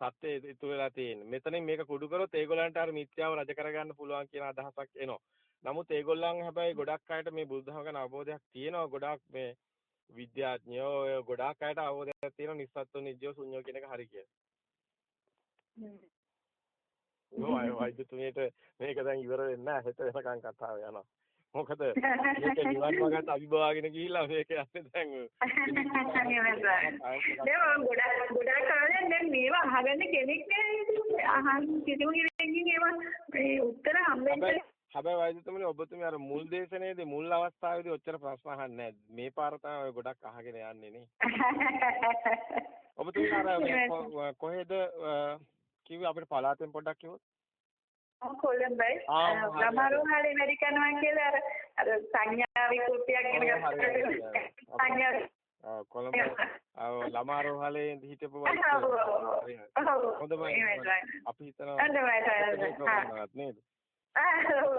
සත්‍ය ඉතුරු වෙලා තියෙන්නේ. මෙතනින් මේක කුඩු කරොත් ඒගොල්ලන්ට අර මිත්‍යාව රජ කරගන්න පුළුවන් කියන අදහසක් එනවා. නමුත් ඒගොල්ලන් හැබැයි ගොඩක් අයට මේ බුදුදහම ගැන අවබෝධයක් තියෙනවා. ගොඩක් මේ විද්‍යාඥයෝ ගොඩක් අයට අවබෝධයක් තියෙනවා නිස්සත්තු නිජ්ජෝ ශුන්‍යෝ කියන එක හරි කියලා. ඔය වෛද්‍යතුමියට මේක දැන් ඉවර වෙන්නේ නැහැ. හෙට වෙනකන් කතාව යනවා. මොකද මේක [laughs] නිවන් මාර්ගයට අභිභවාගෙන ගිහිල්ලා මේක යන්නේ දැන් [laughs]
දැන් ගොඩක් ගොඩක් කාලෙන් දැන් මේවා අහගන්න කෙනෙක් නෑ අහන් කිසිම කෙනෙක්ගෙන් ඒවා මේ උත්තර හම්බෙන්නේ
හැබැයි වෛද්‍යතුමනි ඔබතුමී අර මුල් දේශනයේදී මුල් අවස්ථාවේදී ඔච්චර ප්‍රශ්න අහන්නේ නැහැ මේ පාර තමයි ගොඩක් අහගෙන යන්නේ නේ. [laughs] ඔබතුමී අර කොහෙද කිව්වේ? අපිට පලාතෙන් පොඩ්ඩක් කිව්වොත්.
කොළඹයි. ළමාරෝහලේ වැඩි කරනවා කියලා අර අර සංඥා විකෘතියක් ගැන [laughs] සංඥා
කොළඹ ළමාරෝහලේ හිටපු [laughs] හොඳයි අපි හිතනවා නේද
ආ ඔව්